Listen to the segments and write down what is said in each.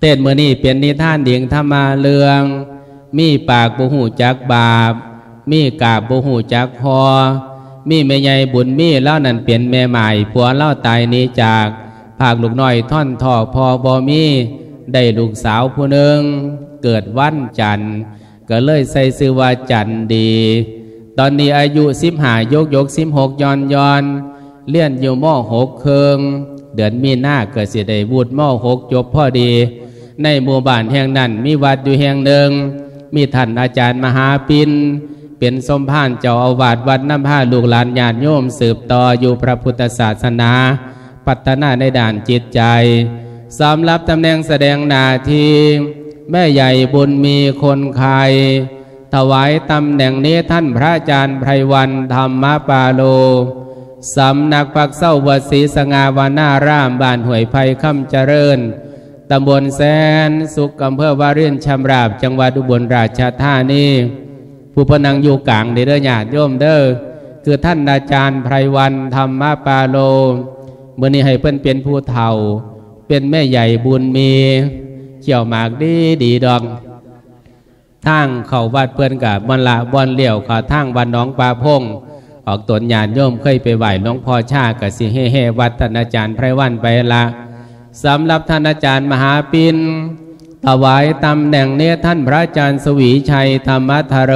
เต้นเมื่อนี่เป็นนิทานเดียงธรรมาเรือง มีปากบุหูจักบาป มีกาบบุหูจักพอมีแม่ใหญ่บุญมีเล่านั่นเปลี่ยนแม่ใหม่ผัวเล่าตายนี้จากภาคลูกน้อยท่อนทอพอบอมีได้ลูกสาวผู้หนึ่งเกิดวันจันทร์ก็เลยใส่ซื้อว่าจันดี ตอนนี้อายุสิบหายกยกสิบหกยอนยอนเลี้ยนอยู่มอหกเคือง เดือนมีนาเกิดเสียได้บูดหม้อหกจบพอดี ในหมู่บ้านแห่งนั้นมีวัดอยู่แห่งหนึ่ง มีท่านอาจารย์มหาปินเป็นสมภารเจ้าอาวาสวัดน้ำผ้าลูกหลานญาติโยมสืบต่ออยู่พระพุทธศาสนา พัฒนาในด่านจิตใจสำหรับตำแหน่งแสดงหน้าที่แม่ใหญ่บุญมีคนไข่ถวายตำแหน่งนี้ท่านพระอาจารย์ไพรวันธรรมปาโล สำนักปักเศร้าวัดศรีสงาวานารามบ้านหวยไผ่ค่ำเจริญ ตำบลแสนสุขอำเภอวารินชำราบ จังหวัดอุบลราชธานีผู้พนังอยู่กลางเด้อญาติโยมเด้อคือท่านอาจารย์ไพรวันธรรมปาโลเมื่อนี้ให้เพิ่นเป็นผู้เฒ่า เป็นแม่ใหญ่บุญมีเขี่ยวหมากดีดีดอกทางเขาวัดเพื่อนกับบอนละบอนเลี้ยวขาทางบ้านน้องปลาพง ออกตนญาติโยมเคยไปไหว้หลวงพ่อชากับสิเฮเฮวัดท่านอาจารย์ไพรวันไปละสำหรับท่านอาจารย์มหาปินถวายตำแหน่งเนี้ท่านพระอาจารย์สวีชัยธรรมธโร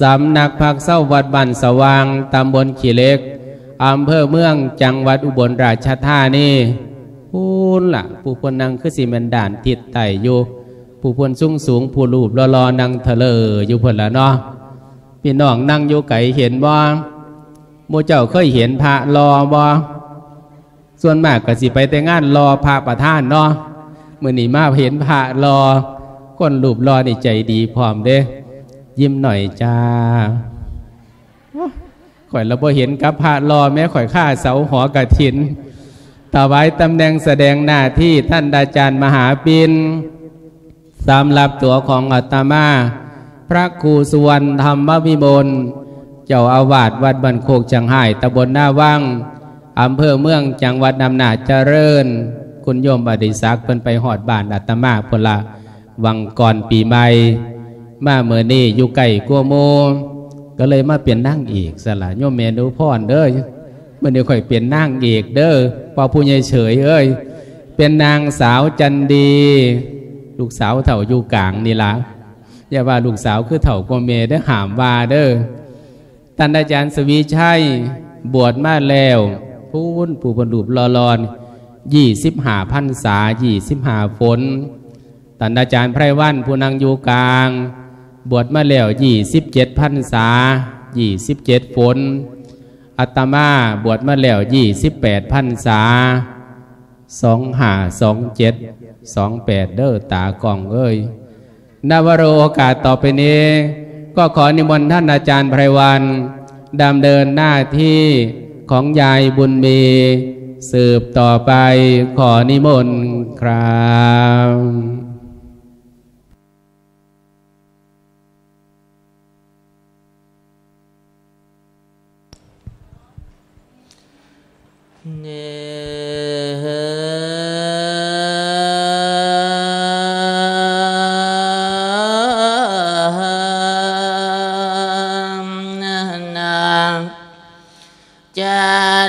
สำนักพักเศร้าวัดบันสว่างตำบลขีเล็กอำเภอเมืองจังหวัดอุบลราชธานีพูนล่ะ ผู้พนนังคือสีเมนด่านทิศไต่อยู่ผู้พนสูงสูงผู้รูปรอๆนังเถลออยู่พนละเนาะ พี่น้องนั่งอยู่ไก่เห็นบ่โมเจ้าเคยเห็นพระรอบ่ส่วนมากก็สิไปแต่งานรอพระประธานเนาะเมื่อนี้มาเห็นพระรอคนรูปรอนี่ใจดีพร้อมเด้ ยิ้มหน่อยจ้าข่อยเราบ่เห็นกับพระรอแม้ข่อยข้าเสาหอกระถินถวายตำแหน่งแสดงหน้าที่ท่านอาจารย์มหาปินสำหรับตัวของอาตมา พระครูสุวรรณธรรมวิมลเจ้าอาวาสวัดบันโคกจังไห้ตำบลหน้าว่างอำเภอเมืองจังหวัดนำนาจเจริญ คุณโยมอดิศักดิ์เพิ่นไปหอดบ้านอาตมาพละวังก่อนปีใหม่ มาเมื่อนี้อยู่ไก่กัวโม ก็เลยมาเปลี่ยนนั่งอีกสละโยมเมนูพ่อนเด้อเมื่อนี้ค่อยเปลี่ยนนั่งอีกเด้อพอผู้ใหญ่เฉยเอ้ยเป็นนางสาวจันดี ลูกสาวเถ่าอยู่กลางนี่ละ อย่าว่าลูกสาวคือเถ่ากว่าเมได้หามว่าเด้อท่านอาจารย์สวีชัยบวชมาแล้วพูนผู้บรรลุรอรอนยี่สิบหาพันษายี่สิบหาฝนท่านอาจารย์ไพรวันผู้นังอยู่กลาง บวชมาแล้วยี่สิบเจ็ดพันษายี่สิบเจ็ดฝนอัตมาบวชมาแล้วยี่สิบแปดพันษาสองหาสองเจ็ดสองแปดเด้อตากล่องเอ้ย นวโรโอกาสต่อไปนี้ ก็ขอนิมนต์ท่านอาจารย์ไพรวันดำเนินหน้าที่ของยายบุญมี สืบต่อไปขอนิมนต์ครับ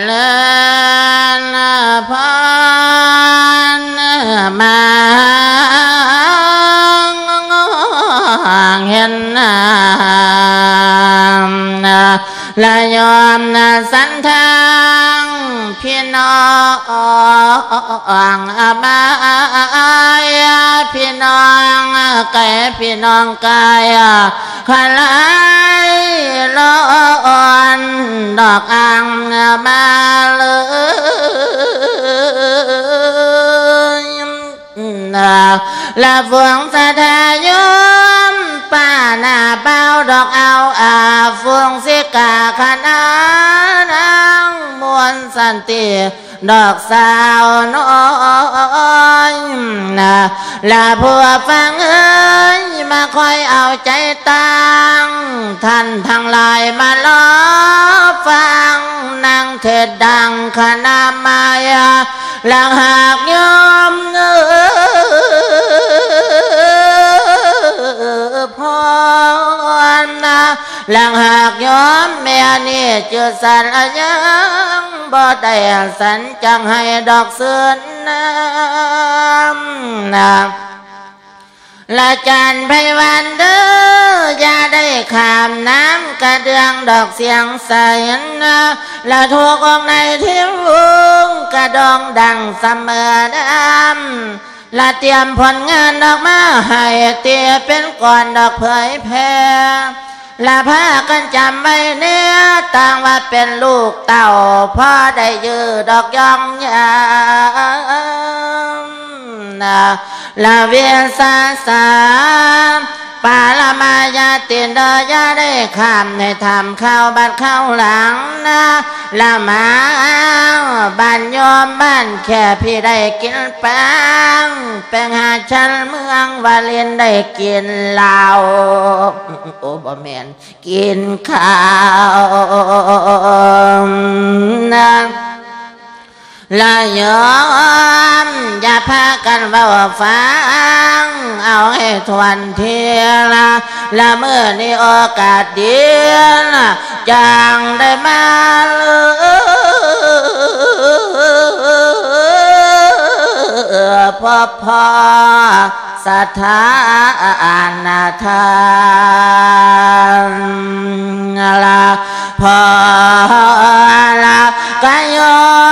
ลนพานมาเห็นนาละยอมสันทางพี่น้องบายพี่น้องไก่พี่น้องกายขลา ลอนดอกอ่างมาเลยละฟวงสะทายมป่าหน้าเป้าดอกเอาอาฟวงสิกาขนา สันติดอกสาวน้อยและผัวฟังเอ้ยมาคอยเอาใจตังท่านทั้งหลายมาล้อฟังนางเถิดดังขนามายหลังหากยอมเงอพรนะหลังหากยอมแม่นี่จะสารยัง บ่ได้สันจังให้ดอกเสือนน้ำนะละจันไพวันเด้ออย่าได้ขามน้ำกระเดืองดอกเสียงใสนะละทุกองในที่รุงกระดองดังเสมอดำละเตรียมผลงานดอกมาให้เตียเป็นก่อนดอกเผยแพร่ และพากันจำไว้เนี้ยต่างว่าเป็นลูกเต่าพ่อได้ยือดอกยองยามนาละเวียนสาสา ปาลมายาตินดอยาได้ข้ามในทำข้าบัดเข้าหลังนะละมาบ้านยอมบ้านแค่พี่ได้กินแป้งแป้งหาชันเมืองวาเลนได้กินเหล้าโอ้บ่แมนกินข้าวนะ ละยอมอย่าพากันเบาฟัง เอาให้ทวนเทียละละเมื่อนี้โอกาสเดียวจังได้มาเออพ่อพ่อสถานทานละพอละก็ยอม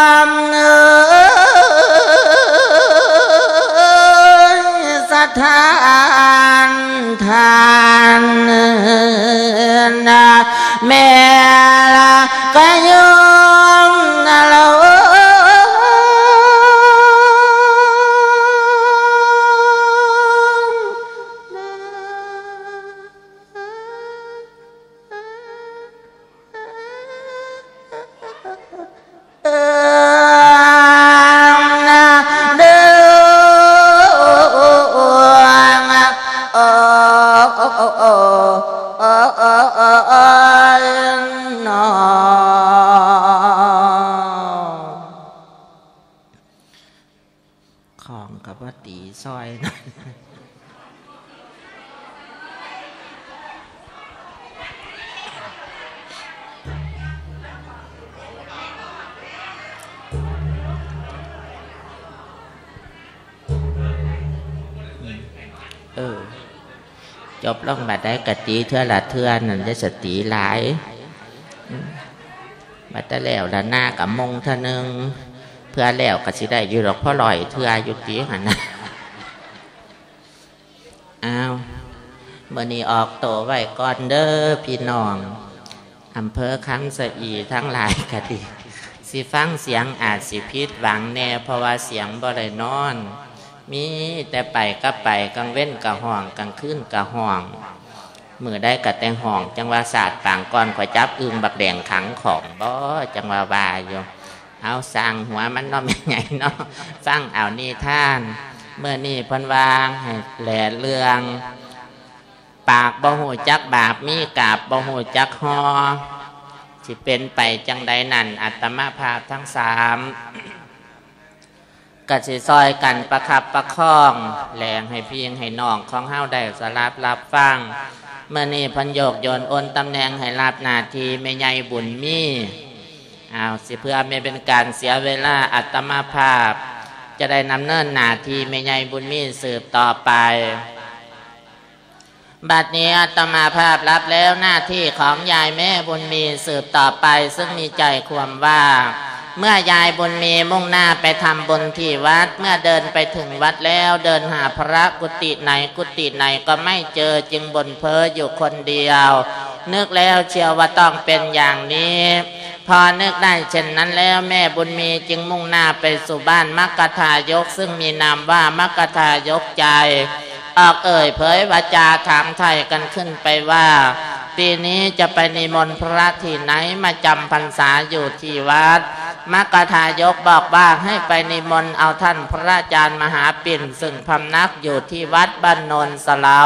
ลงมาได้กะตีเทื่อละเทื่อนั่นจะสติหลายอืมาแต่แล้วละหน้ากับมงเท่านึงเพื่อแล้วก็สิได้อยู่หรอกพ่อลอยเทื่ออยู่ตีหันนะอ้าวเมื่อนี้ออกโตไว้ก่อนเด้อพี่น้องอำเภอคำสะอีทั้งหลายกะดีสิฟังเสียงอาจสิพิษหวังแน่เพราะว่าเสียงบ่ได้นอน มีแต่ไปก็ไปกลางเว้นกะห้องกลางคืนกะห้อง มือได้กะแตงห้อง จังว่าศาสตร์ปางก่อนขอยจับอึงบักแดงขังของบ่จังว่าบาอยู่เอาสั่งหัวมันนาะไม่ใหญ่เนาะฟังเอานี่ท่าน เมื่อนี่พันวางให้แหล่เรือง ปากบ่หูจักบาปมีกาบบ่หูจักหอสิเป็นไปจังใดนั่นอัตมาภาพทั้งสาม กัสิซอยกันประคับประคองแรงให้เพี่ให้น้องของเฮาได้สลับรับฟังเมื่อนี้พันโยกโยนโอนตำแหน่งให้รับนาทีไม่ใหญ่บุญมีอ้าวสิเพื่อไม่เป็นการเสียเวลาอัตมาภาพ จะได้นำเนินนาทีไม่ใหญ่บุญมีสืบต่อไป บัดนี้อาตมาภาพรับแล้วหน้าที่ของยายแม่บุญมีสืบต่อไป ซึ่งมีใจความว่า เมื่อยายบุญมีมุ่งหน้าไปทำบุญที่วัด เมื่อเดินไปถึงวัดแล้วเดินหาพระกุฏิไหนกุฏิไหนก็ไม่เจอจึงบนเพ้ออยู่คนเดียว นึกแล้วเชียวว่าต้องเป็นอย่างนี้ พอนึกได้เช่นนั้นแล้วแม่บุญมีจึงมุ่งหน้าไปสู่บ้านมักกะทายก ซึ่งมีนามว่ามักกะทายกใจ ออกเอ่ยเผยวาจาถามไทยกันขึ้นไปว่า ปีนี้จะไปนิมนต์พระที่ไหนมาจำพรรษาอยู่ที่วัดมักกะทายกบอกว่าให้ไปนิมนต์เอาท่านพระอาจารย์มหาปิ่น ซึ่งพำนักอยู่ที่วัดบ้านนนสลา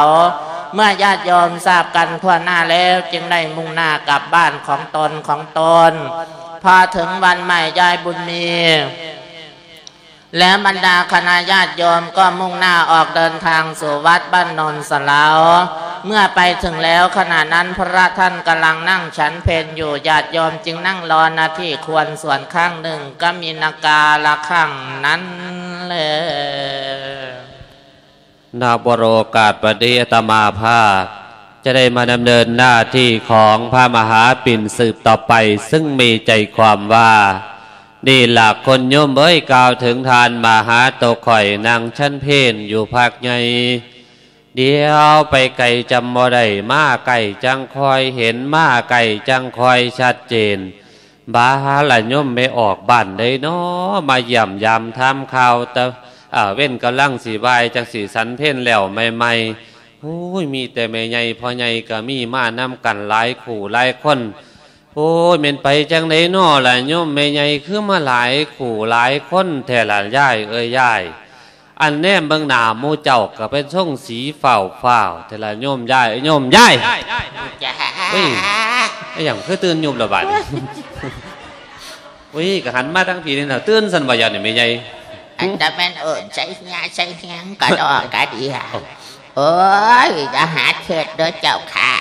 เมื่อญาติโยมทราบกันทั่วหน้าแล้วจึงได้มุ่งหน้ากลับบ้านของตนของตน พอถึงวันใหม่ยายบุญมี และบรรดาคณะญาติโยมก็มุ่งหน้าออกเดินทางสู่วัดบ้านนนสลาเมื่อไปถึงแล้วขณะนั้นพระท่านกำลังนั่งฉันเพนอยู่ญาติโยมจึงนั่งรอหนาที่ควรส่วนข้างหนึ่งก็มีนาการะข้างนั้นเลยนาบโรกาสปฏิอตมาภาพ จะได้มาดำเนินหน้าที่ของพระมหาปิ่นสืบต่อไป ซึ่งมีใจความว่า นี่หลักคนโยมเอ้ยกล่าวถึงทานมหาโตข่อยนางชั้นเพนอยู่ภาคใหญ่เดียวไปไก่จำบ่ได้มาไก่จังคอยเห็นมาไก่จังคอยชัดเจน บาละโยมไม่ออกบ้านได้เนาะมาเยี่ยมยามทำข่าวแต่เว้นกำลังสีบายจังสีสันเพ่นแล้วใหม่ๆโอ้ยมีแต่แม่ใหญ่พ่อใหญ่ก็มีมานำกันหลายขู่หลายคน โอ้ยเป็นไปจังไดน้อล่ะโยมแม่ใหญ่คือมาหลายขู่หลายคนแท่ละย่ายเอ้ยย่ายอันแนมเบิ่งหน้าหมู่เจ้าก็เป็นช่องสีฝ้าวฝ้าวๆแต่ละโยมย่ายโยมย่ายจ้าเฮ้ยไอ้หยังคือตื่นโยมละบาดนี้อุ้ยก็หันมาทั้งผีนี่น่ะตื่นสันว่าอย่างนี่แม่ใหญ่อันจะเป็นเอิญใช้เงี้ยใช้เงี้ยก็ดอกก็ดีอะโอ้ยจะหาเถิดเด้อเจ้าค่ะ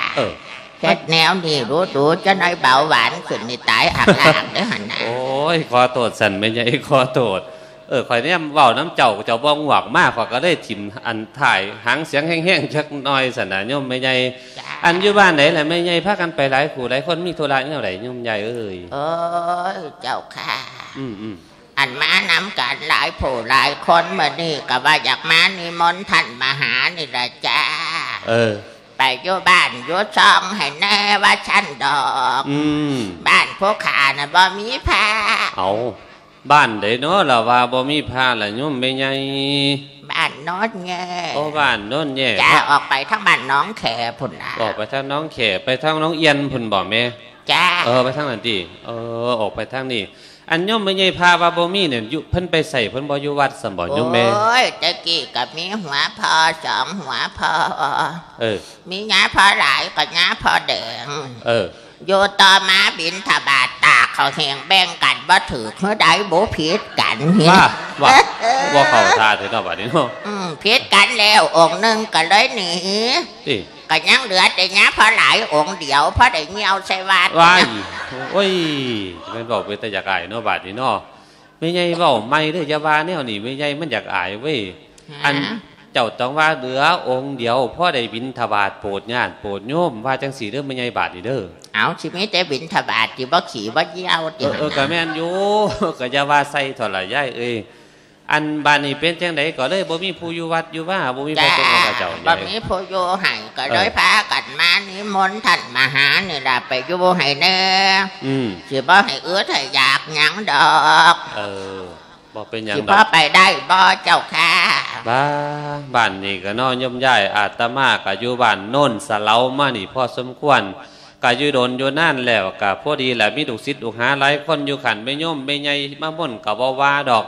เออเฮ็ดแนวนี่รู้ดูจะน้อยเบาหวานขึ้นนี่ตายหักหลังเด้อหันนะโอ้ยขอโทษสันไม่ใช่ขอโทษเออข่อยเนี่ยเว้าน้ำเจ้าเจ้าบ้องหวักมากข่อยก็ได้ถิ่มอันถ่ายหางเสียงแห้งๆจักหน่อยสันนะโยมไม่ใหญ่จ้าอันอยู่บ้านไหนแหละไม่ใหญ่พากันไปหลายคู่หลายคนมีธุระเนี่ยไหนโยมใหญ่เอ้ยโอ้ยเจ้าค่ะ อืมอืมอันมานำกันหลายผู้หลายคนมานี่ก็ว่าอยากมานิมนต์ท่านมาหานี่ละจ้าเออ ไปอยู่บ้านอยู่ช่องให้แน่ว่าฉันดอกอืมบ้านพวกขาน่ะบ่มีผ้าเอาบ้านไหนเนาะล่ะว่าบ่มีผ้าล่ะโยมไม่ใหญ่บ้านโนอนแง่โอ้บ้านโน่นแย่จ้าออกไปทั้งบ้านน้องแขพุ่นนะบอกไปทางน้องแขไปทางน้องเอียนพุ่นบ่แม่จ้าเออไปทางนั้นดิเออออกไปทางนี้ อันโยมไม่ใช่พาว่าบ่มีเนี่ยอยู่เพิ่นไปใส่เพิ่นบ่อยู่วัดสมบ่โยมแม่โอ้ยตะกี้กับมีหัวพอสองหัวพอเออ มีงาพอหลายกับงาพอแดงเออโยต่อมาบินทบาทตากเขาแหงแบ่งกันบ่ถือเมื่อใดบ่ผิดกันเห็นว่าว่าว่าเข้าท่าเถอะเนาะบัดนี้เนาะอืมผิดกันแล้วองค์หนึ่งก็เลยหนีติ ก็ยังเหลือแต่งาพอหลายองค์เดียวพอได้เงียวใส่วัดว้ายโอ้ยแม่นบอกเป็นตาอยากอายเนาะบัดนี้เนาะไม่ใหญ่เว้าไม่เด้ออย่าว่าแนวนี้ไม่ใหญ่มันอยากอายเว้ยอันเจ้าต้องว่าเหลือองค์เดียวพ่อได้บินทบาทโปรดญาติโปรดโยมว่าจังสีเด้อไม่ใหญ่บาดนี่เด้อเอาชีวิตแต่บินทบาทที่บ่ขี่บ่เยี่ยวเอติอเออก็แม่นอยู่ก็จะว่าใส่ถอดละยายเอ้ย อันบ้านนี้เป็นจังไดก็เลยบ่มีผู้อยู่วัดอยู่ว่าบ่มีพจ้าระสงฆ์พระเจ้าบ่ใหญ่มีผู้อยู่ให้ก็เลยพากันมานิมนต์ท่านมาหานี่ล่ะไปอยู่ให้แน่อืมสิบ่ให้เอื้อให้อยากหยังดอก เออบ่เป็นหยังสิดพ่ออกไปได้บ่เจ้าค่ะบ้าบ้านนี้ก็เนอนย่อมย้ายอาตมาก็อยู่บ้านโน่นสะเลามานี่พอสมควรก็อยู่โดนอยู่นานแล้วก็พอดีแหละมีลูกศิษย์ลูกหาหลายคนอยู่ขันไม่ย่อมไม่ใหญ่มาบ่นก็บ่ว่าดอก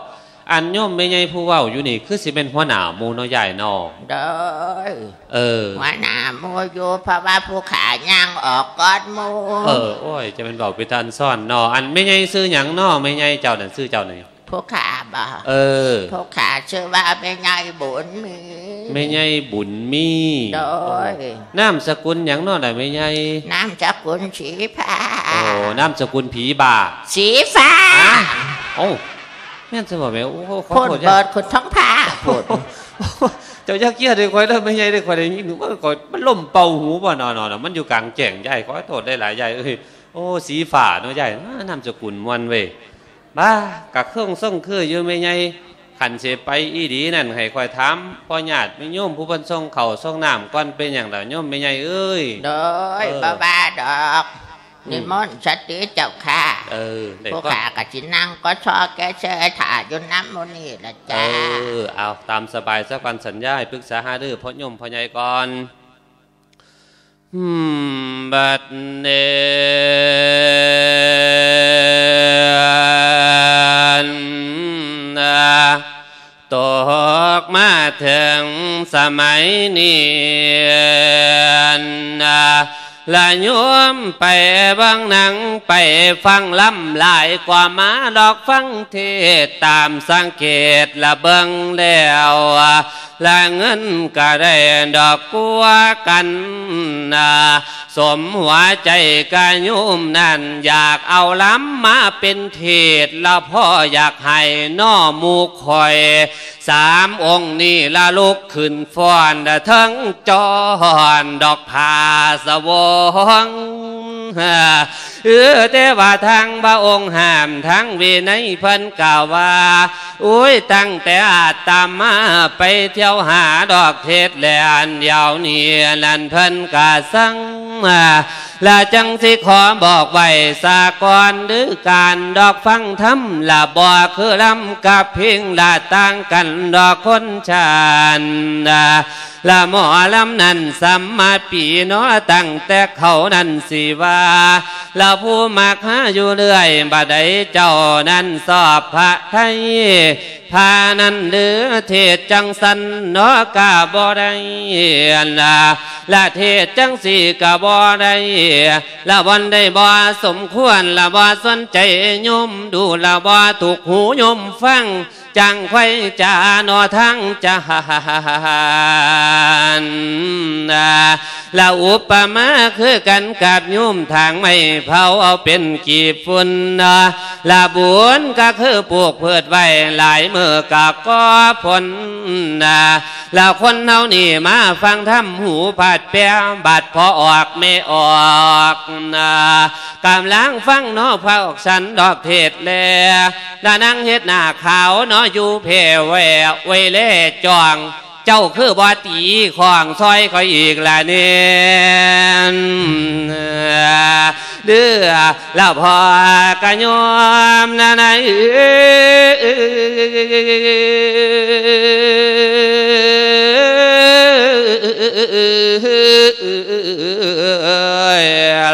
อันย่อมไม่ใหญ่ผู้เว้าอยู่นี่ คือสิเป็นหัวหน้าหมู่เนาะใหญ่เนาะเด้อเออหัวหน้าหมูอยู่เพราะว่าผู้ขาย่างออกก่อนหมูเออโอ้ยจะเป็นเบาไปทันซ่อนเนออันไม่ใหญ่ซื้อหยังเนอไม่ใหญ่เจ้านั่นซื้อเจ้าไหนผู้ขาบ่เออผู้ขาชื่อว่าเป็นไงบุญมีไม่ใหญ่บุญมีโดยนามสกุลหยังเนอได้ไม่ใหญ่น้ำจักกุลสีฟ้าโอ้นามสกุลผีบาสีฟ้าโอ้ แม่นจะบอกแม่โอ้ขอพูดโทษเบิดคุณท้องผ้าพูดเจ้ายักเกี้ยเลยคอยเลยไม่ใหญ่เลยคอยเลยนี่หนูว่าคอยมันล่มเป่าหูบ่นอนๆมันอยู่กลางแจ้งใหญ่ขอโทษได้หลายใหญ่เอ้ยโอ้สีฝ่าเนาะใหญ่นามสกุลมวนเว้ยบ้ากะเครื่องส่งคืออยู่ไม่ใหญ่ขันเสไปอีดีนั่นให้คอยถามพ่อญาติไม่โยมผู้บรรทรงเขาทรงน้ำก่อนเป็นอย่างไรโยมไม่ใหญ่เอ้ยโดยเออบ้าบ้าดอกอืม นิมนต์สติเจ้าค่ะเออได้ผู้ก็ขากับจินั่งก็ชอแกเชยถ่ายอยู่น้ำมูนี่ละเอจ้าอเอาตามสบายสักวันสัญญาให้ปรึกษาหาดื้อพ่อโยมพ่อใหญ่ก่อนอืมบัดเนนนะตกมาถึงสมัยนี้นะ ละโยมไปบังหนังไปฟังลำหลายกว่ามาดอกฟังเทศตามสังเกตละเบิงแล้วละเงินก็ได้ดอกกัวกันนาสมหัวใจกายุมนั่นอยากเอาล้ำมาเป็นเทศละพ่ออยากให้น้อมูคอย สามองค์นี้ละลุกขึ้นฟ้อนทั้งจอนดอกพาสวเออแต่ว่าทางพระองค์ห้ามทั้งวินัยเพิ่นกล่าวว่า อุ้ยตั้งแต่อาตามมาไปเที่ยวหาดอกเทศแลอันยาวเนี่นั่นพิ่นกาสังมาและจังสิขอบอกไว้สากรหรือการดอกฟังธรรมละบ่คือลำกับเพียงละต่างกันดอกคนชานละหมอลำนั้นสัมมาปีนาะตั้งแต่เขานั้นสิว่าละผู้มักหาอยู่เรื่อยบัดใดเจ้านั้นสอบพระไทยพานั้นหรือเทศจังสันนาะกาบ่ได้ละละเทศจังสีกาบ่ได้ละวันได้บ่สมควรละบ่สนใจยมดูละบ่ถูกหูยมฟัง จังไขจานอทั้งจานละอุปมาคือกันกับโยมทางไม่เผาเอาเป็นกีบฝุ่นละบุญก็คือปลูกเพิดไว้หลายมือกับก็ผลละคนเฮานี่มาฟังทำหูผาดแปะบาดพอออกไม่ออกกำลังฟังนาะพระออกสันดอกเทศแลละนั่งเฮ็ดหน้าขาวนาะอยู่เพแวไวเล่จอง เจ้าคือบอตีของซอยเขาอีกละเนี่ยเดือแล้วพอกระยอมนะนาย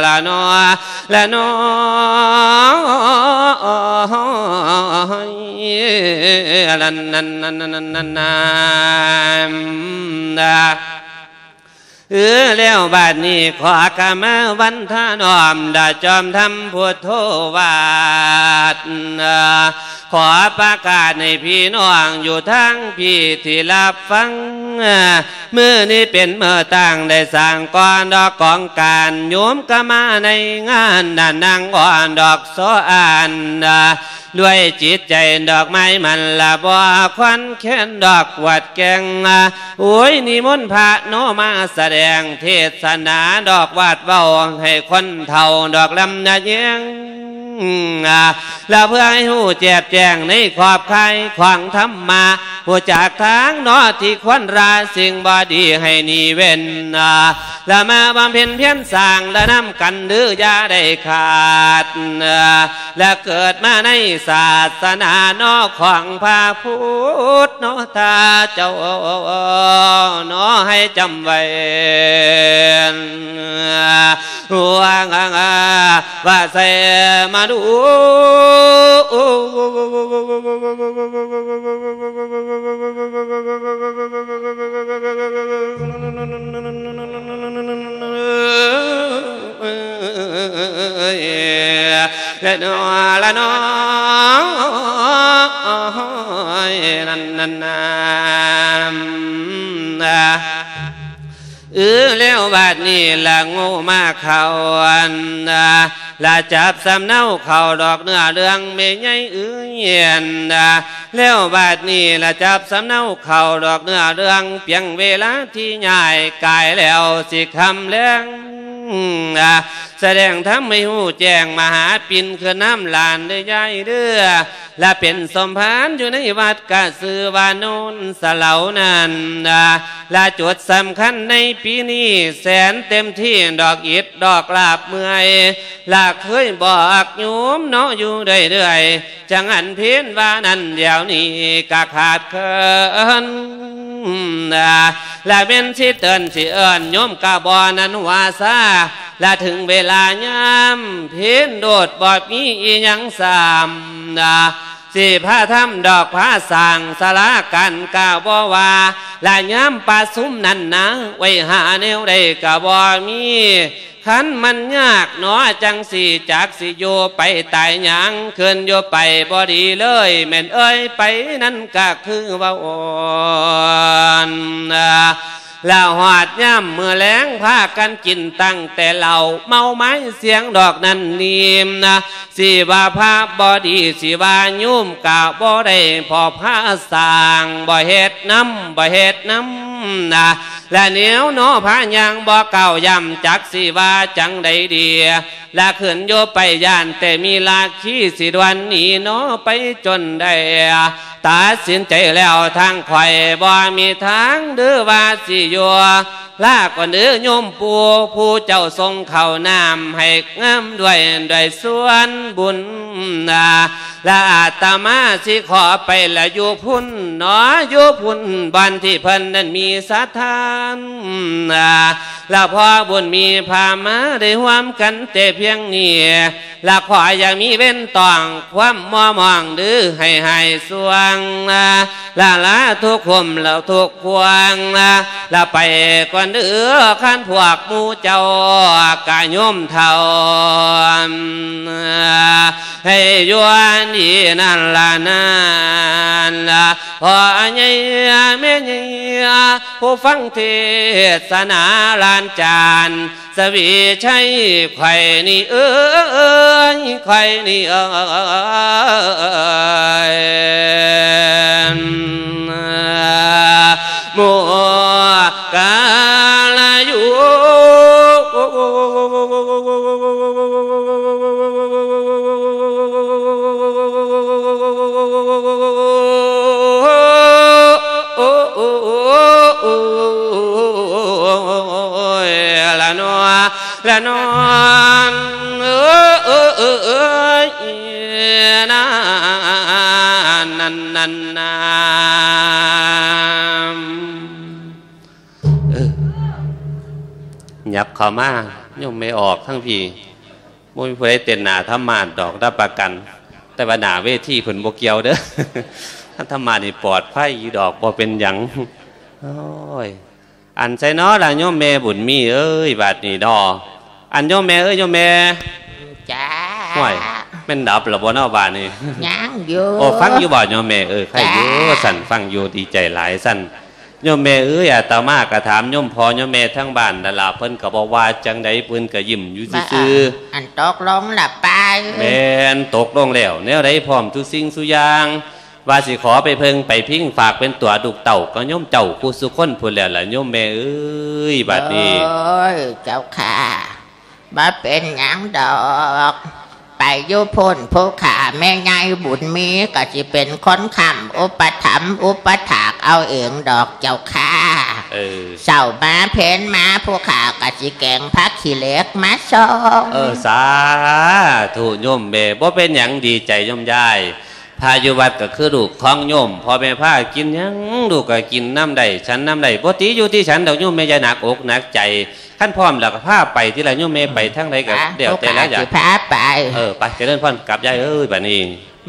ละนอละนอ นันนันนันนันนันนันเออแล้วบาดนี้ขอกามาวันทานอมดาจอมทำพุทโธวาดขอประกาศในพี่น้องอยู่ทั้งพี่ที่รับฟังเมื่อนี้เป็นเมื่อต่างได้สร้างก้อนดอกกองการโยมก็มาในงานดานนางอ่อนดอกโซอาน ด้วยจิตใจดอกไม้มันละบ่ควันแค้นดอกวัดแกงโอ้ยนิมนต์พระโนมาแสดงเทศนาดอกวาดเบาให้คนเท่าดอกลำนาเยียงแล้วเพื่อให้หูแจบแจงในขอบใครขวางธรรมาผู้จากทางนอที่ควันราสิ่งบอดีให้นีเว้นแล้วมาบำเพ็ญเพียรสร้างและนำกันดื้อยาได้ขาด และเกิดมาในศาสนานอของพระพุทธนอตาเจ้านอให้จำไว้ว่างว่าเสมาดูละนอละนอนันนันนัน เออแล้วบาดนี้ละโง่มากเขาอันละจับสำเนาเขาดอกเนื้อเรื่องเมยใหญ่เอื้เย็นแล้วบาดนี้ละจับสำเนาเขาดอกเนื้อเรื่องเพียงเวลาที่ใหญ่กายแล้วสิคำเลี้ยงแสดงทำไม่หูแจ้งมหาปินคือน้ำลานได้ใหญ่เด้อและเป็นสมภารอยู่ในวัดกะสือวานุนสเหลานันและจุดสำคัญในปีนี้แสนเต็มที่ดอกอิดดอกลาบเมื่อยลากเคยบอกโยมเนาะอยู่เรื่อยๆจังอันเพี้ยนว่านั่นเดี๋ยวนี้กะขาดเคินและเป็นสิเตือนสิเอิญโยมกะบอนั้นวาซาและถึงเวลายามเพี้ยนโดดบอดมีอียังสามดา สิผ้าทำดอกผ้าสางสลากันกาบวาและย้ำปลาซุ้มนั่นนะไว้หาแนวใดกะบ่มีขันมันยากหนอจังสีจากสิโยไปตายหยังขึ้นโยไปบ่ดีเลยแม่นเอ้ยไปนั่นก็คือว่าอ่อน แล้วหอดย่ำเมื่อแรงพากันกินตั้งแต่เราเมาไม้เสียงดอกนั้นนิ่มนะสิว่าพระบอดีสิว่ายุ่มกะบ่ได้พอพระสร้างบ่เฮ็ดน้ำบ่เฮ็ดน้ำนะและเหนียวโนพระยังบ่เก่าย่ำจักสิว่าจังใดเดียและขึ้นโยไปย่านแต่มีลาขี้สิดวันนี้โนไปจนได้ ตัดสินใจแล้วทางข่อยบ่มีทางหรือว่าสิยัวลาก่อนเด้อโยมปูผู้เจ้าทรงเข่าน้ำให้งามด้วยด้วยส่วนบุญนาและอาตมาสิขอไปละอยู่พุ่นหนออยู่พุ่นบ้านที่เพิ่นนั้นมีสถานนาแล้วพอบุญมีพามาได้ร่วมกันแต่เพียงนี้และขออย่ามีเว้นต่องความมัวมองดื้อให้ให้สวนะลาลาทุกขมแล้วทุกพวงละไปก่อนเด้อขันพวกมูเจ้ากะโยมเท่าให้ยวนดีนั่นละนั่นละพอใหญ่แม่ใหญ่ผู้ฟังเทศนาลานจานสวีชัยไข่นี่เอ้ยไข่นี่เอ้ยมัวกาลายุ นานันนันนาเออยับเข้ามาโยมไม่ออกทั้งพี่มุ้ยผู้ใดเต้นหนาทำมาดดอกรับประกัน แต่ว่าหนาเวทีผลโบเกียวเด้อท่านทำมานี่ปลอดภัยอยู่ดอกบ่เป็นหยังโอ้ยอันใส่น้อละโยมแม่บุญมีเอ้ยบาดนี่ดออันโยมแม่เอ้ยโยมแม่จ้าห่วย แม่นดับหรอบ่เนอบาดนี่ยังอยู่โอ้ฟังอยู่บ่โยมแม่เออใครอยู่จ้าสั่นฟังอยู่ดีใจหลายสั่นโยมแม่เอ้ยอาตมากระถามโยมพ่อโยมแม่ทั้งบ้านนั่นล่ะเพิ่นก็บอกว่าจังใดเพิ่นก็ยิ้มอยู่ซื่อๆอันตกลงละไปแมนตกลงแล้วแนวใดพร้อมทุกสิ่งทุกอย่างว่าสิขอไปเพิงไปพิงฝากเป็นตัวดุกเต่าก็ย่อมเจ้าผู้สุคนพูดแล้วล่ะย่อมแม่เอ้ยบัดนี้โอ้ยเจ้าค่ะบ่เป็นหยังดอก ไปอยุพ้นผู้ขาแม่ไงบุญมีก็สิเป็นคนคำอุปถัมภ์อุปถากเอาเองดอกเจ้าค่ะเออเสามาเพนมาผู้ขาก็สิแกงพักขี้เหล็กมาสองเออสาธุโยมแม่บ่เป็นหยังดีใจย่อมยาย พาอยู่วัดก็คือลูกของโยมพ่อแม่พากินหยังลูกก็กินน้ำใดฉันน้ำใดปกติอยู่ที่ฉันดอกโยมแม่จะหนักอกหนักใจขั้นพร้อมแล้วก็พาไปที่ไรโยมแม่ไปทั้งใดก็อะเดี๋ยวผู้แต่ขาละอย่าสิงพาไปเออไปเจริญพรกลับยายเอ้ยบัดนี้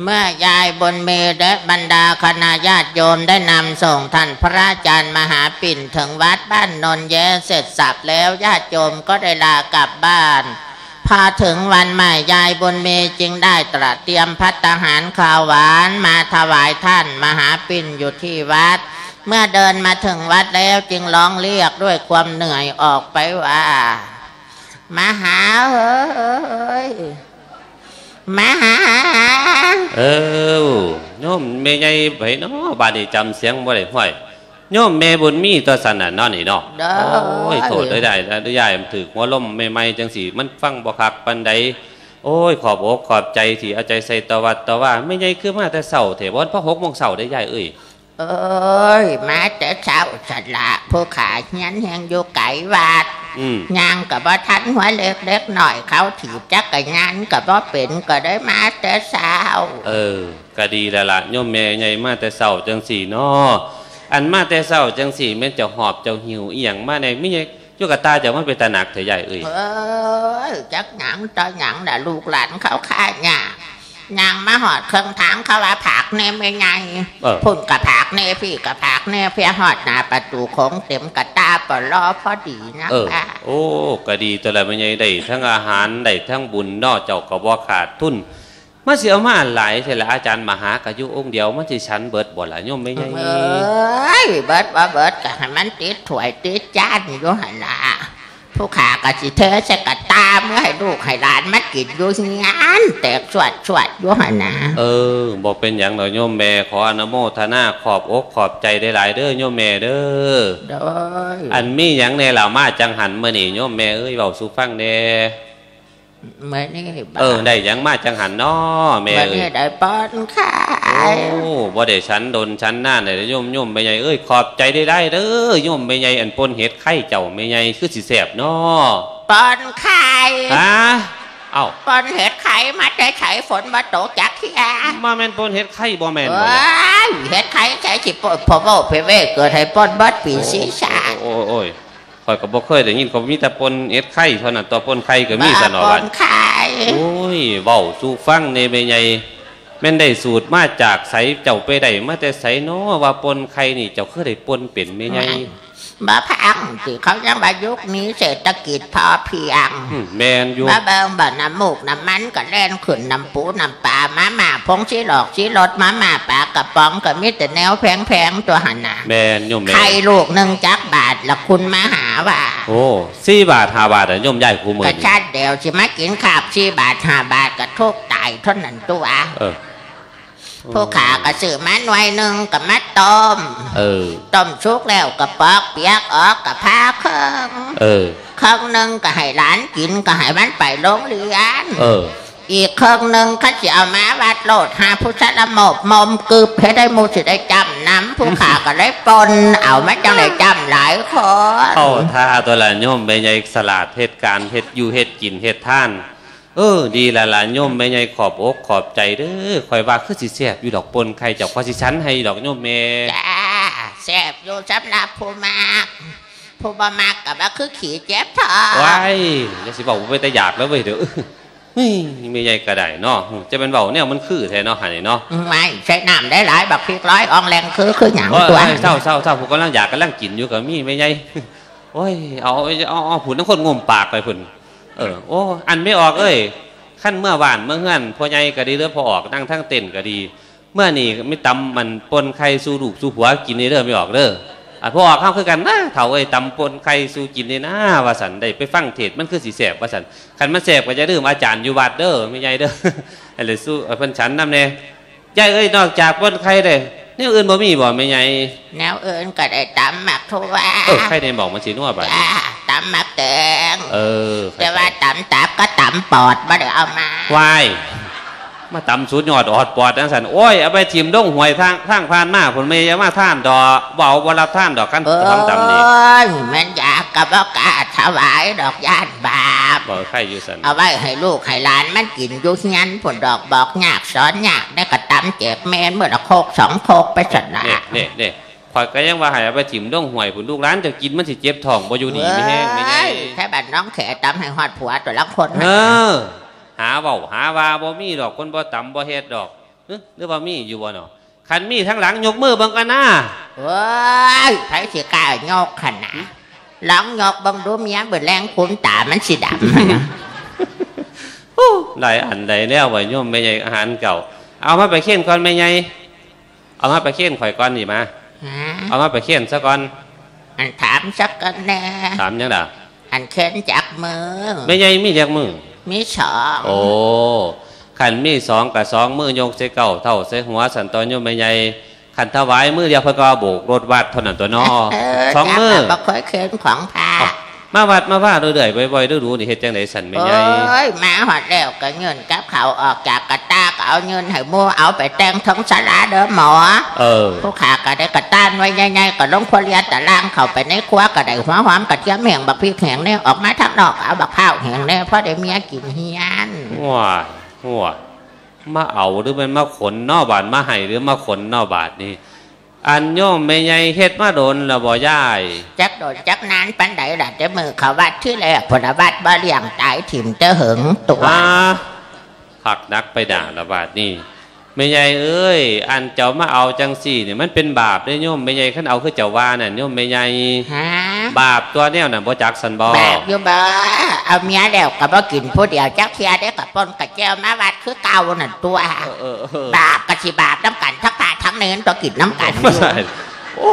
เมื่อยายบนเมและบรรดาคณะญาติโยมได้นำส่งท่านพระอาจารย์มหาปิ่นถึงวัดบ้านนนแย้เสร็จสับแล้วญาติโยมก็ได้ลากลับบ้าน พอถึงวันใหม่ยายบนเมจึงได้ตระเตรียมพัตตาหารข้าวหวานมาถวายท่านมหาปิ่นอยู่ที่วัด เมื่อเดินมาถึงวัดแล้วจึงร้องเรียกด้วยความเหนื่อยออกไปว่ามาหาเฮ้ยมาหา เออโยมแม่ใหญ่ไปเนาะบาดนี้จำเสียงบ่ได้ห้อย โยมแม่บุญมีตัวสันน่ะเนอนนี่เนาะเด้อโอ้ยโทษได้ได้ได้ยายมันถือหัวลมใหม่ๆจังสีมันฟังบ่คักปานใดโอ้ยขอบอกขอบใจที่เอาใจใส่ตะวัดตะว่าไม่ใหญ่คือมาแต่เช้าเถวันพระหกโมงเช้าได้ยายเอ้ยเอ้ยมาแต่เช้าสละผู้ขายันแหงอยู่ไก่วัดอืมยางกับว่าทันหัวเล็กเล็กๆหน่อยเขาถีบจักรยานกับว่าเป็นก็ได้มาแต่เช้า เออก็ดีแล้วล่ะโยมแม่ใหญ่มาแต่เช้าจังสีเนาะ อันมาแต่เช้าจังสีแม่นเจะหอบเจ้าหิวอีหยังมาในไม่ใช่อยู่กับตาเจะมันเป็นตาหนักเถอะยายเอ้ยเอ้ยจักหยังต่อหยังน่ะลูกหลานเขาฆ่าหยายางมาหอดเครื่องทางเขาว่าผักเน่ไม่ไงเออพุ่นกับผักเน่พี่กับผักเน่เพียหอดหน้าประตูโค้งเต็มกระตาปลอพอดีนะเออป้าโอ้ก็ดีตัวละมันยังได้ทั้งอาหารได้ทั้งบุญเนอกเจ้าก็บ่ขาดทุน มาเสียมาหลายใช่ละอาจารย์มหากะยุองค์เดียวมันสิฉันเบิดบ่ล่ะโยมไม่ใหญ่เอ้ยเบิดว่าเบิดก็ให้มันติดถ้วยติดจานอยู่หันละผู้ขาก็สิเทใส่กระตาเมื่อให้ลูกให้หลานมันกินอยู่งานแตกสวดสวดอยู่หันนะเออบ่เป็นหยังดอกโยมแม่ขออนุโมทนาขอบอกขอบใจได้หลายๆเด้อโยมแม่เด้อโดยอันมีหยังแน่ล่ะมาจังหันมื้อนี้โยมแม่เอ้ยเว้าสู่ฟังแน่ เมื่อนี้บ่เออได้หยังมาจังหันน้อแม่เมื่อเอ้นี้ยได้ป้อนข้าโอ้ยบ่ได้ฉันดนฉันนานได้โยมโยมแม่ใหญ่เอ้ยขอบใจได้ได้เด้อโยมแม่ใหญ่อันปนเฮ็ดไข่เจ้าแม่ใหญ่คือสิแซ่บน้อป้อนไข่ฮะเอ้าป้อนเห็ดไข่มาได้ไข่ฝนมาตกจากที่อามาแม่นปนเฮ็ดไข่บ่แม่นบ่ว้เนี่ยายเห็ดไข่ใช้จิปพอเว่าเพเวเกิดให้ป้อนบัดปีศีรษะโอ้ยโอ้ย ข่อยก็บ่เคยได้ยินเขามีแต่ปนเฮ็ดไข่เท่านั้นตัวปนไข่ก็มีซะเนาะป้อบัดนไข่โอ้ยเว้าสู่ฟังในแม่ใหญ่แม่นได้สูตรมาจากไสเจ้าไปได้มาแต่ไสเนาะว่าปนไข่นี่เจ้าเคยได้ปนเป็นแม่ใหญ่ มาพังที่เขายังมายุคนี้เศรษฐกิจพอเพียงอืมแม่นอยู่มาเบิ่งบ่น้ำมูกน้ำมันก็แล่นขึ้นน้ำปูน้ำปลามาม่าพงชีหลอกชีรสมาม่าปลากระป๋องก็มีแต่แนวแพงๆตัวหันน่ะแม่นโยมแม่ไข่ลูกหนึ่งจักบาทละคุณมาหาว่า โอ้สี่บาทห้าบาทอะโยมยายคูมือกระนี่ชาติเดียวสิมากินขาบชีบาทห้าบาทก็ทุกตายเท่านั้นตัวเออ ผู้ขาก็ซื้อมาหน่วยหนึ่งกับมาต้มเออต้มชุกแล้วก็ปอกเปียกออกกับผ้าเครื่องเออเครื่องหนึ่งก็ให้หลานกินก็ให้มันไปโรงเรียนเออ อีกเครื่องหนึ่งเขาจะเอามาวัดโลดหาผู้ชละหมบมอมกึบให้ได้หมูสิได้จำน้ำผู้ขาก็ได้ปนเอามาจังได้จำหลายคนเข้าท่าตัวละโยมแม่ใหญ่สลัดเฮ็ดการเฮ็ดอยู่เฮ็ดกินเฮ็ดท่าน เออ ดีละล่ะโยมแม่ใหญ่ขอบอกขอบใจเด้อคอยว่าคือสิแซ่บอยู่ดอกปนไข่เจ้าขอสิชั้นให้ดอกโยมแม่จ้าแซ่บอยู่สำหรับผู้มากผู้บ่มากกับว่าคือขี่เจ็บท้องว้ายอย่าสิบอกว่าไปแต่อยากแล้วเว้ยเดี๋ยวเฮ้ยแม่ใหญ่ก็ได้เนาะจะเป็นเบาเนี่ยมันคือแท้เนาะหั่นนี่เนาะไม่ใช้น้ำได้หลายบักพริกร้อยอองแรงคือคือหยังโอ้ยตัวเศร้าเศร้าเศร้าผมกำลังอยากกำลังกินอยู่กับมีแม่ใหญ่โอ้ยเอาเอาเอาผุนทั้งคนงมปากไปผุนเออ โอ้ อันไม่ออกเอ้ยขั้นเมื่อวานเมื่อเฮือนพ่อใหญ่ก็ดีเรือพอออกนั่งทั้งเต้นก็ดี เมื่อนี่ไม่ตำมันปนไข่สู่ลูกสู่ผัวกินนี่เด้อไม่ออกเด้ออะพอออกเข้าคือกันนะเถ่าเอ้ยตำปนไข่สู่กินนี่นะว่าสันได้ไปฟังเทศมันคือสีแสบว่าสันคันมันแสบก็จะดื่มอาจารย์อยู่วัดเด้อไม่ใหญ่เด้ออะไรสู้เพิ่นฉันนำแน่ยายเอ้ยนอกจากปนไข่เด้เนี่ยอื่นบ่มีบ่ไม่ใหญ่แนวอื่นก็ได้ตำหมักทั่วเออไข่ในบอกมันสีนัวบัดจ้าตำหมักแตงเออแต่ว่าตำตับก็ตำปอดไม่ได้เอามาวาย มาตำสุดยอดออดปอดจังสันโอ้ยเอาไปทิมดงหวยทางทางผ่านมาผลเมย์อย่ามาท่านดอกเบาบรับท่านดอกกันเอ้ทำตำนี่ยแมันอยากกับบอกาถวายดอกย่านบาปบอกไข่อยู่สันเอาไว้ให้ลูกให้หลานมันกินอยุ่งยันผลดอกบอกยากสอนยากได้กระตำเจ็บแมนเมื่อละโคกสองโคกไปสนะเนี่ยเนี่ยเนี่ยข่อยก็ยังว่าให้เอาไปทิมดงหวยผลลูกร้านจะกินมันสิเจ็บท้องบ่อยู่ดีไม่แห้งไม่ไงเว้ยแค่บัดน้องแขตำให้หอดผัวตัวละคนเออ หาเบาหาว่าบ่มีดอกคนบ่ตำบ่เฮ็ดดอกเอ้อหรือว่ามีอยู่บ่เนาะคันมีทั้งหลังยกมือเบังกันนะเว้ยไผสิกล้ายกขนาดลองยกเบังดูเมียเบิดแรงคุ้นตามันสิดำหลายอันใดแล้วไว้โยมแม่ใหญ่อาหารเก่า เอามาไปเคี่ยนก่อนแม่ใหญ่เอามาไปเคี่ยนข่อยก่อนนี่มาฮะเอามาไปเคี่ยนซะก่อนอันถามสักกันแน่ถามยังด่าอันเข็นจากมือแม่ใหญ่มีจักมือ มีสองโอ้ขันมีสองกับสองมือยกใส่เก่าเท่าใส่หัวสันตอนโยมแม่ใหญ่ขันถวายมือเดียวเพิ่นก็โบกรถวัดเท่านั้นตัวน้อเสองมือจับบ่เคยเข็นของพาเอ้ามาวัดมาว่าเรื่อยๆบ่อยๆดูๆนี่เฮ็ดจังไดสันแม่โอใหญ่้ยมาหอดแล้วก็เงินกับเขาออกจากกระตาก็ เอาเงินให้หมูเอาไปแต่งทั้งสลาเด้อหมอ เออ ผู้ขาก็ได้กระต้านไว้ใหญ่ๆก็ลงครัวเรียนแต่ล่างเข้าไปในครัวก็ได้หัวหอมกระเทียมแห้งบักพริกแห้งเนี่ยออกมาทางนอกเอาบักข้าวแห้งเนี่ยเพราะได้เมียกินเฮียนว้ายหัวมาเอาหรือมันมาขนนอบาทมาให้หรือมาขนนอบาทนี่อันโยมแม่ใหญ่เฮ็ดมาโดนและบ่ยายจักโดดจักนานปันใดล่ะแต่มือเขาวัดที่แรกพลวัดบ่เลี้ยงตายถิ่มเตอหึงตัวอ่า ผักนักไปด่าละบาดนี่ไม่ใหญ่เอ้ย อันเจ้ามาเอาจังสี่เนี่ยมันเป็นบาปได้อโยมไม่ใหญ่ขันเอาคือเจ้าว่าน่ะโยมไม่ใหญ่ฮะบาปตัวแนวน่ะบ่จักสันบ่แบบอยู่บ่เอาเมียแล้วก็บ่กินผู้เดียวจักเทียได้กับปนกับแก้วมาวัดคือเก่านั่นตัวเออเออเออบาปกับสิบาปน้ำกันทั้งตาทั้งเน้นตัวกินน้ำกันอยู่โอ้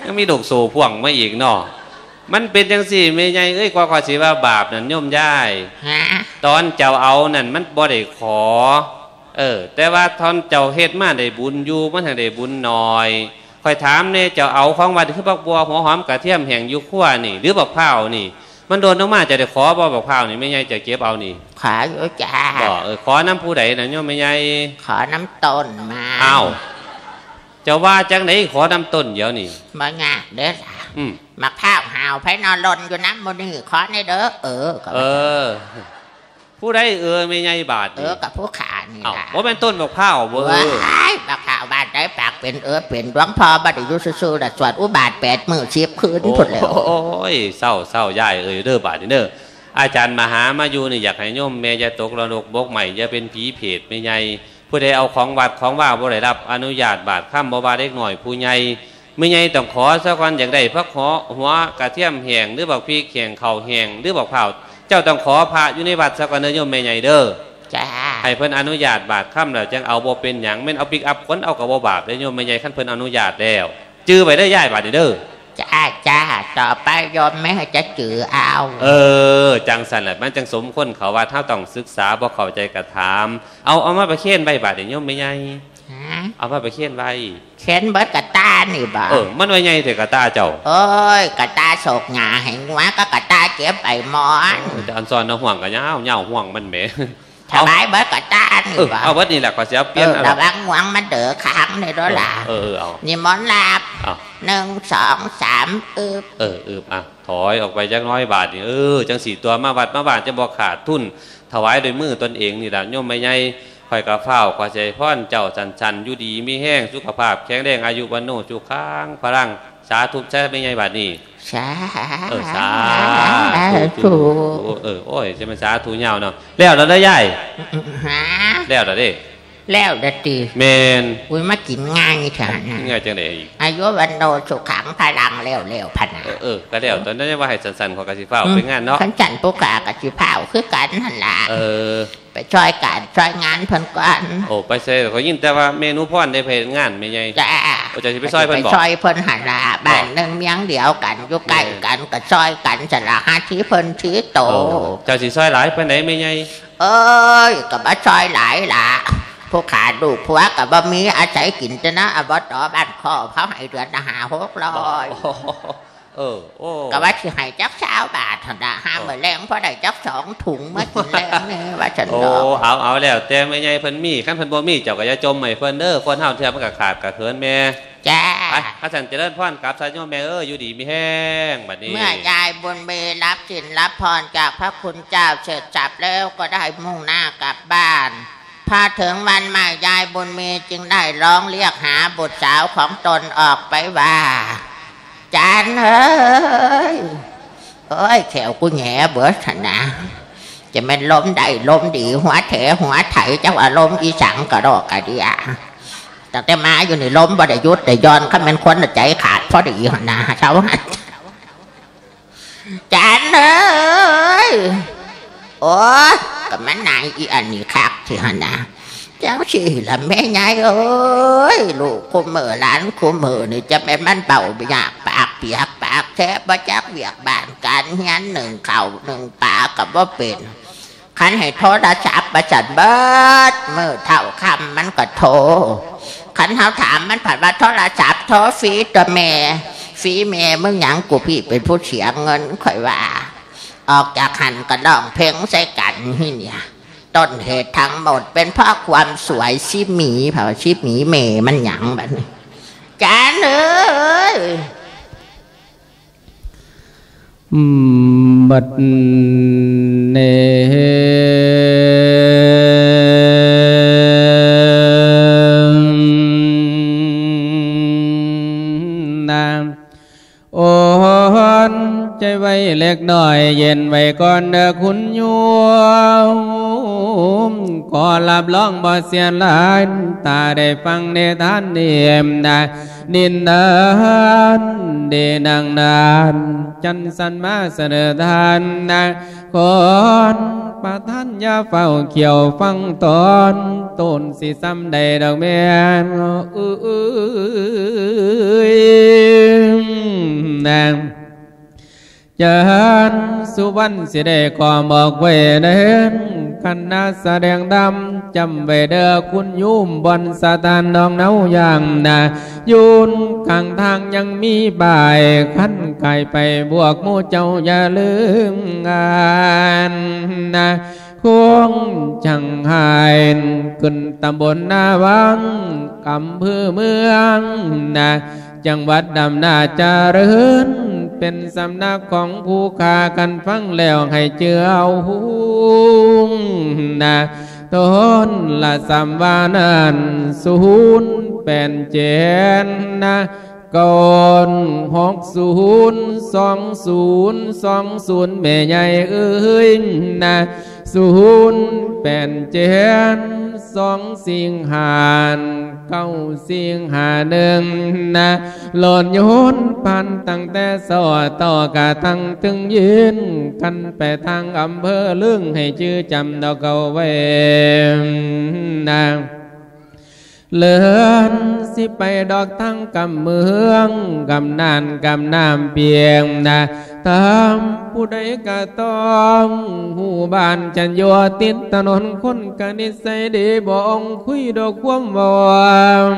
ยังมีดอกโซพ่วงมาอีกเนาะ มันเป็นจังสี่ไม่ใหญ่เอ้ยกว่าก็สิว่าบาปนั่นโยมย่ายฮะตอนเจ้าเอานั่นมันบ่ได้ขอ เออ แต่ว่าตอนเจ้าเฮ็ดมาได้บุญอยู่มันให้ได้บุญน้อยคอยถามเนี่ยเจ้าเอาของวัดคือบักบัวหัวหอมกระเทียมแห่งอยุขั้วนี่ หรือบักพร้าวนี่ มันโดนออกมาจะได้ขอบ่บักพร้าวนี่ไม่ใหญ่จะเก็บเอานี่ขออยู่จ้าบ่เออขอน้ำผู้ใดน่ะโยมไม่ใหญ่ขอน้ำต้นมาอ้าวเจ้าว่าจังไหนขอน้ำต้นเดี๋ยวนี่บ่งากเด้อล่ะอืม มะพร้าวหาวไผนอนหลนอยู่น้ำมันนี่ขอในเด้อเออก็เออผู้ใดเออไม่ใหญ่บาทเอนี่อกับผู้ขานี่เอ้าล่ะว่าเป็นต้นบักพร้าวบ่เออว้ายมะพร้าวบ้านได้ปากเป็นเออเป็นหลวงพ่อบัดอยู่ซื่อๆน่ะสวดอุบาทแปดมื้อสิบคืนพุ่นแล้วโอ้ยเศร้าเศร้ายายเอ้ยเด้อบาดนี่เด้ออาจารย์มาหามาอยู่นี่อยากให้โยมแม่อย่าตกระดกบกใหม่อย่าเป็นผีเพจไม่ใหญ่ผู้ใดเอาของวัดของว่าบ่ได้รับอนุญาตบาทข้ามบ่บาเล็กหน่อยผู้ใหญ่ ไม่ใหญ่ต้องขอสักวันอย่างใดพระขอหัวกระเทียมแห้งหรือบักพริกแห้งข้าแห้งหรือบักเผาเจ้าต้องขอพระอยู่ในวัดสักวันเด้อโยมแม่ใหญ่เด้อจ้าให้เพิ่นอนุญาตบาทข้ามแล้วจังเอาบ่เป็นหยังแม่เอาปิกอัพคนเอากับบบาปเด้อโยมแม่ใหญ่คันเพิ่นอนุญาตแล้วจื้อไปได้ย่ายบาดเด้อจ้าจ้าต่อไปยอมไม่ให้จะจือเอา เออ จังสันแหละมันจังสมคนเขาว่าถ้าต้องศึกษาบ่เข้าใจกระถาม เอาเอามาปเขียนไว้บาดเดี๋ยวโยมไม่ใหญ่ เอามาไปเขียนไว้เข็นเบิดกะตานี่บ่เออมันไว้ใหญ่เถอะกระตาเจ้าโอ้ยกะตาโศกหงาให้หัวก็กะตาเจ็บไอ้หมอนแต่อันซอนเอาห่วงก็ยาวๆห่วงมันแหมถวายเบิดกะตานี่เออบ่เอาเบิดนี่แหละก็สิเอาเปเอลี่ยนอเอาระวังหวังมันเด้อค้างนี่ด้วยล่ะเออเออเอานี่มอนต์ลาบเอาหนึ่งสองสามอึบเออเอออะถอยออกไปจักน้อยบาทนี่เออจังสี่ตัวมาวัดมาบ้านจะบ่ขาดทุนถวายโดยมือตนเองนี่ล่ะโยมไม่ใหญ่ คอยกระเฝ้าขอใจพ่อนเจ้าสันสันอยู่ดีมีแห้งสุขภาพแข็งแรงอายุวันโนสุขังพลังสาธุใช่ไม่ใหญ่บาทนี่สาเออสาธุเออโอ้ยจะมันสาธุยาวเนาะแล้วเราได้ย่ายฮะแล้วเราได้แล้วเดอตีแมนอุ้ยมากินง่ายเถอะนะง่ายจังไดอีกอายุวันโนสุขังพลังเร็วเร็วๆพะนะเออเออก็แล้วตอนนั้นว่าให้สันๆของกสิฟ้าไปงานเนาะขันจันปุกากะจิเผาคือกันหันละเออ ไปช่วยกันช่วยงานเพิ่นก่อนโอ้ไปเซ่เขายินแต่ว่าเมนูพ่อนได้เพลงานไม่ใหญ่จ้าโอ้จะสิไปซอยเพิ่นบอกไปช่วยเพิ่นหันละบ้านหนึ่งเมียงเดียวกันอยู่ใกล้กันก็ช่วยกันสละหาที่เพิ่นที่โตโอ้เจ้าสิซอยหลายปานใดไม่ใหญ่เอ้ยก็บ่ช่วยหลายล่ะผู้ขาดูกผัวกับบ่มีอาศัยกินจะนะอบตบ้านข้อเขาให้เดือนละหาหกร้อย เออโอ้ก็ว่าสิให้จักสาวบาทเถอะนะห้ามมื้อแรงเพราะได้จักสองถุงมากินแล้วนี่ว่าฉันโอ้ดอกเอาเอาแล้วแต่ไม่ใหญ่เพิ่นมีคันเพิ่นบ่มีเจ้าก็อย่าจมให้เพิ่นเด้อคนเฮาเทื่อมันก็ขาดก็เขินแม่จ้าไปข้าสันเจริญพรกลับสายโยมแม่เอ้ยอยู่ดีมีแห้งบัดนี้ เมื่อยายบุญเมรับสินรับพรจากพระคุณเจ้าเสร็จจับแล้วก็ได้มุ่งหน้ากลับบ้านพอถึงวันใหม่ยายบุญเมจึงได้ร้องเรียกหาบุตรสาวของตนออกไปว่า จานเอ้ยเอ้ยแถวกูแหง่เบิดหั่นนะจะเป็นลมได้ลมดีหัวแถหัวไถเจ้าอารมณ์อีสังกระดอกกระเดียแต่แต่มาอยู่ในล้มบ่ได้ยุดได้ย้อนข้าเป็นคนน่ะใจขาดพอดีหั่นนะเช้าหันจานเอ้ยโอ้ก็มันนายอีอันนี้คักที่หันนะ จ้าสิละแม่ยายเอ้ยลูกคุมมือหลานคุมมือนี่จะเป็นมันเป่าอยากปากเปียกปากแทบบ่จักเวียกบานการเฮียนหนึ่งเข่าหนึ่งปากกับว่าเป็นคันให้โทรศัพท์ประจันเบิดมือเท่าคำมันก็โทรคันเขาถามมันผ่านว่าโทรศัพท์โทรฟรีตัวแม่ฟรีแม่มึงหยังกูพี่เป็นผู้เสียเงินค่อยว่า ออกจากหันก็ร้องเพลงใส่กันที่เนี่ย ต้นเหตุทั้งหมด เป็นเพราะความสวยชิบหมีเผาชิบหมีเมมันหยังแบบนี้จานเอ้ยอืมบัดเน เล็กน้อยเย็นไว้ก่อนเด้อคุณโยวขอรับรองบ่เสียหลายตาได้ฟังในท่านเนียมนะนินดานเดนังนาน จันสันมาเสนอทานนะขอนประท่านยาเฝ้าเขียวฟังตอนต้นสิซ้ำใดดอกแม่นเอ้ยนาง จานสุวรรณสิได้ขอบอกไว้เดินคณะแสดงดำจำไว้เด้อคุณยุ่มบอนสถานดองเนาอย่างนะยุนข้างทางยังมีบ่ายขั้นไก่ไปบวกมู่เจ้าอย่าลืมงานนะควงจังหายขึ้นตำบลนาวังกำเภอเมืองนะจังหวัดดำนาจาริญ เป็นสำนักของผู้คากันฟังแล้วให้เจือเอาหูนะต้นละสามวานันศูนย์เป็นเจนนะก่อนหกศูนย์สองศูนย์สองศูนย์แม่ใหญ่เอ้ยนะศูนย์เป็นเจน สองสิงหานเก้าสิงหาหนึ่งนะหล่นโยนพันตั้งแต่สอต่อกะตั้งถึงยืนกันไปทางอำเภอเรื่องให้ชื่อจำดอกเกาไว้นะ เลือนสิไปดอกทั้งกำเมืองกำนานกำน้ำเปียงนะตามผู้ใดก็ต้องหูบ้านจันโยติดถนนคนกันนิสัยดีบองคุยดอกความวาม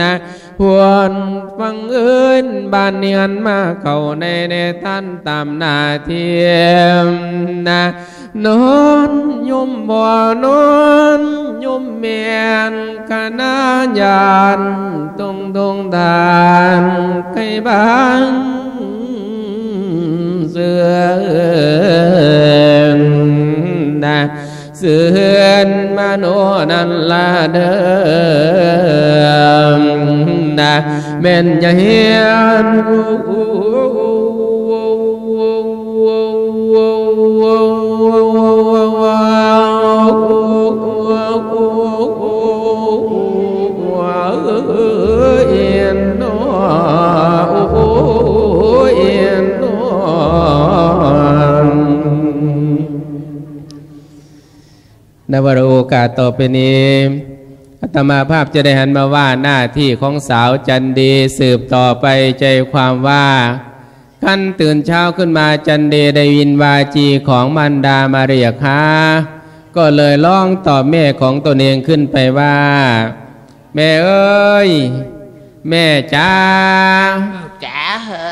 นะพวนฟังเอินบ้านเนียนมาเข้าในในท่านตามนาเทียมนะ นอนยมบ่นอนยมเมียนคณะยานตรงตรงทานไกบ้างเสือนนะเสือนมาโนนันลาเดิมนะแม่นยาเฮียน นวาระโอกาสต่อไปนี้อาตมาภาพจะได้หันมาว่าหน้าที่ของสาวจันดีสืบต่อไปใจความว่าขั้นตื่นเช้าขึ้นมาจันดีได้ยินวาจีของมันดามาเรียกหาก็เลยร้องตอบแม่ของตนเองขึ้นไปว่า แม่เอ้ย แม่จ้าจ๋าเหอ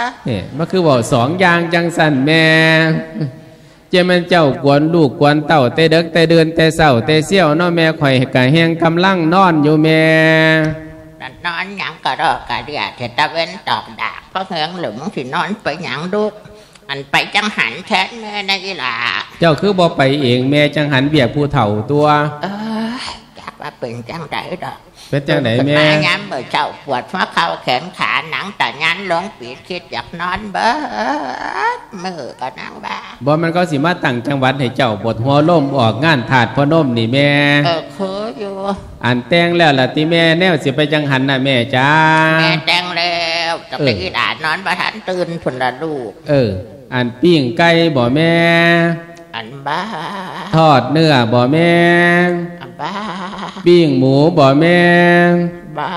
ะเนี่ยมันคือบอกสองอย่างจังสันแม่ เจามันเจ้ากวนลูกกวนเต่าแต่เด็กแต่เดือนแต่เศร้าแต่เสี่ยวเน้อแม่ข่อยกะแหงกำลังนอนอยู่แม่นั่นนอนหยังก็รอกะเดียเทตะเว้นตอกดาบเพราะเหืองหลุมสินอนไปหยังลูกอันไปจังหันแทนแม่นะอีหล่ะเจ้าคือบ่ไปเองแม่จังหันเบียกผู้เฒ่าตัว เอ้ยจักว่าเป็นจังไดดอก เป็นจังไหนแม่ขึ้นาย้ำเมื่อเช้าปวดหัวเข่าแขนขาหนังแต่ยันหลงปีดคิดอยากนอนเบิดมือก็นั่งบ้าบ่มันก็สิมาตั้งจังหวัดให้เจ้าบทหัวล่มออกงานถาดพ่อนมนี่แม่เออคืออยู่อันแต่งแล้วล่ะติแม่แนวสิไปจังหันน่ะแม่จ้าแม่แต่งแล้วจะไปเอออีหลานนอนประทันตื่นผลละลูก เออ อันปิ้งไก่บ่แม่ อันบ้า ทอดเนื้อบ่แม่อันบ้า ปิ้งหมูบ่แม่บ้า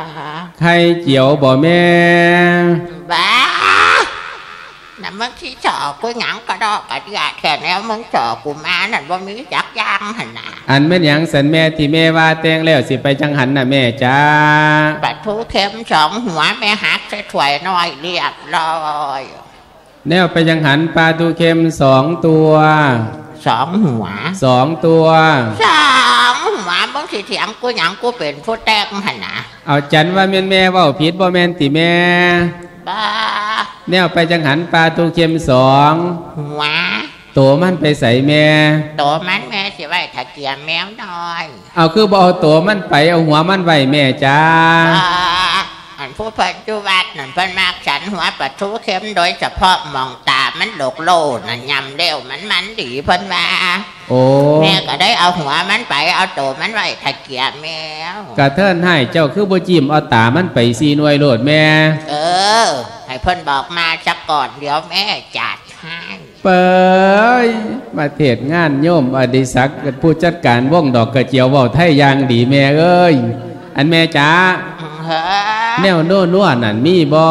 ไข่เจียวบ่แม่บ้าน่ะมึงที่จอกูหยังก็ดอกกระเดียแค่แนวมึงจอกูมานั่นว่ามีจักอยางหันน่ะอันแม่นหยังสันแม่ที่แม่ว่าแต่งแล้วสิไปจังหันน่ะแม่จ้าปัดทูเข็มสองหัวแม่หักใส่ถ้วยน้อยเรียบร้อยแนวไปจังหันปลาตูเค็มสองตัว สองหัวสองตัวสองหัวมึงสิเถียงกูหยังกูเป็นผู้แต่งหันน่ะเอาจันว่าแม่นแม่เว่าผิดบ่แม่นติแม่บ้าแนวไปจังหันปลาตูเค็มสองหัวตัวมันไปใส่แม่ตัวมันแม่สิไว้ถ้าเกียมแมวน้อย เอาคือบ่เอาตัวมันไปเอาหัวมันไว้แม่จ้า บ้าอันผู้ปัจจุบันนั่นเพิ่นมากฉันหัวปัดทูเข็มโดยเฉพาะหมองตามันโลกโลดน่ะยำเร็วมันมันดีเพิ่นว่าโอ้แม่ก็ได้เอาหัวมันไปเอาตัวมันไว้ตะเกียบแมวกระเทินให้เจ้าคือบ่จิ้มเอาตามันไปซีหน่วยโลดแม่ เออ ให้เพิ่นบอกมาจักก่อนเดี๋ยวแม่จัดให้เปิดมาเทศงานโยมอดิศักดิ์ผู้จัดการวงดอกกระเจียวเว้าไทยอย่างดีแม่เอ้ยอันแม่จ๋าเฮ้อ แนวโน่นวนั่นมีบ่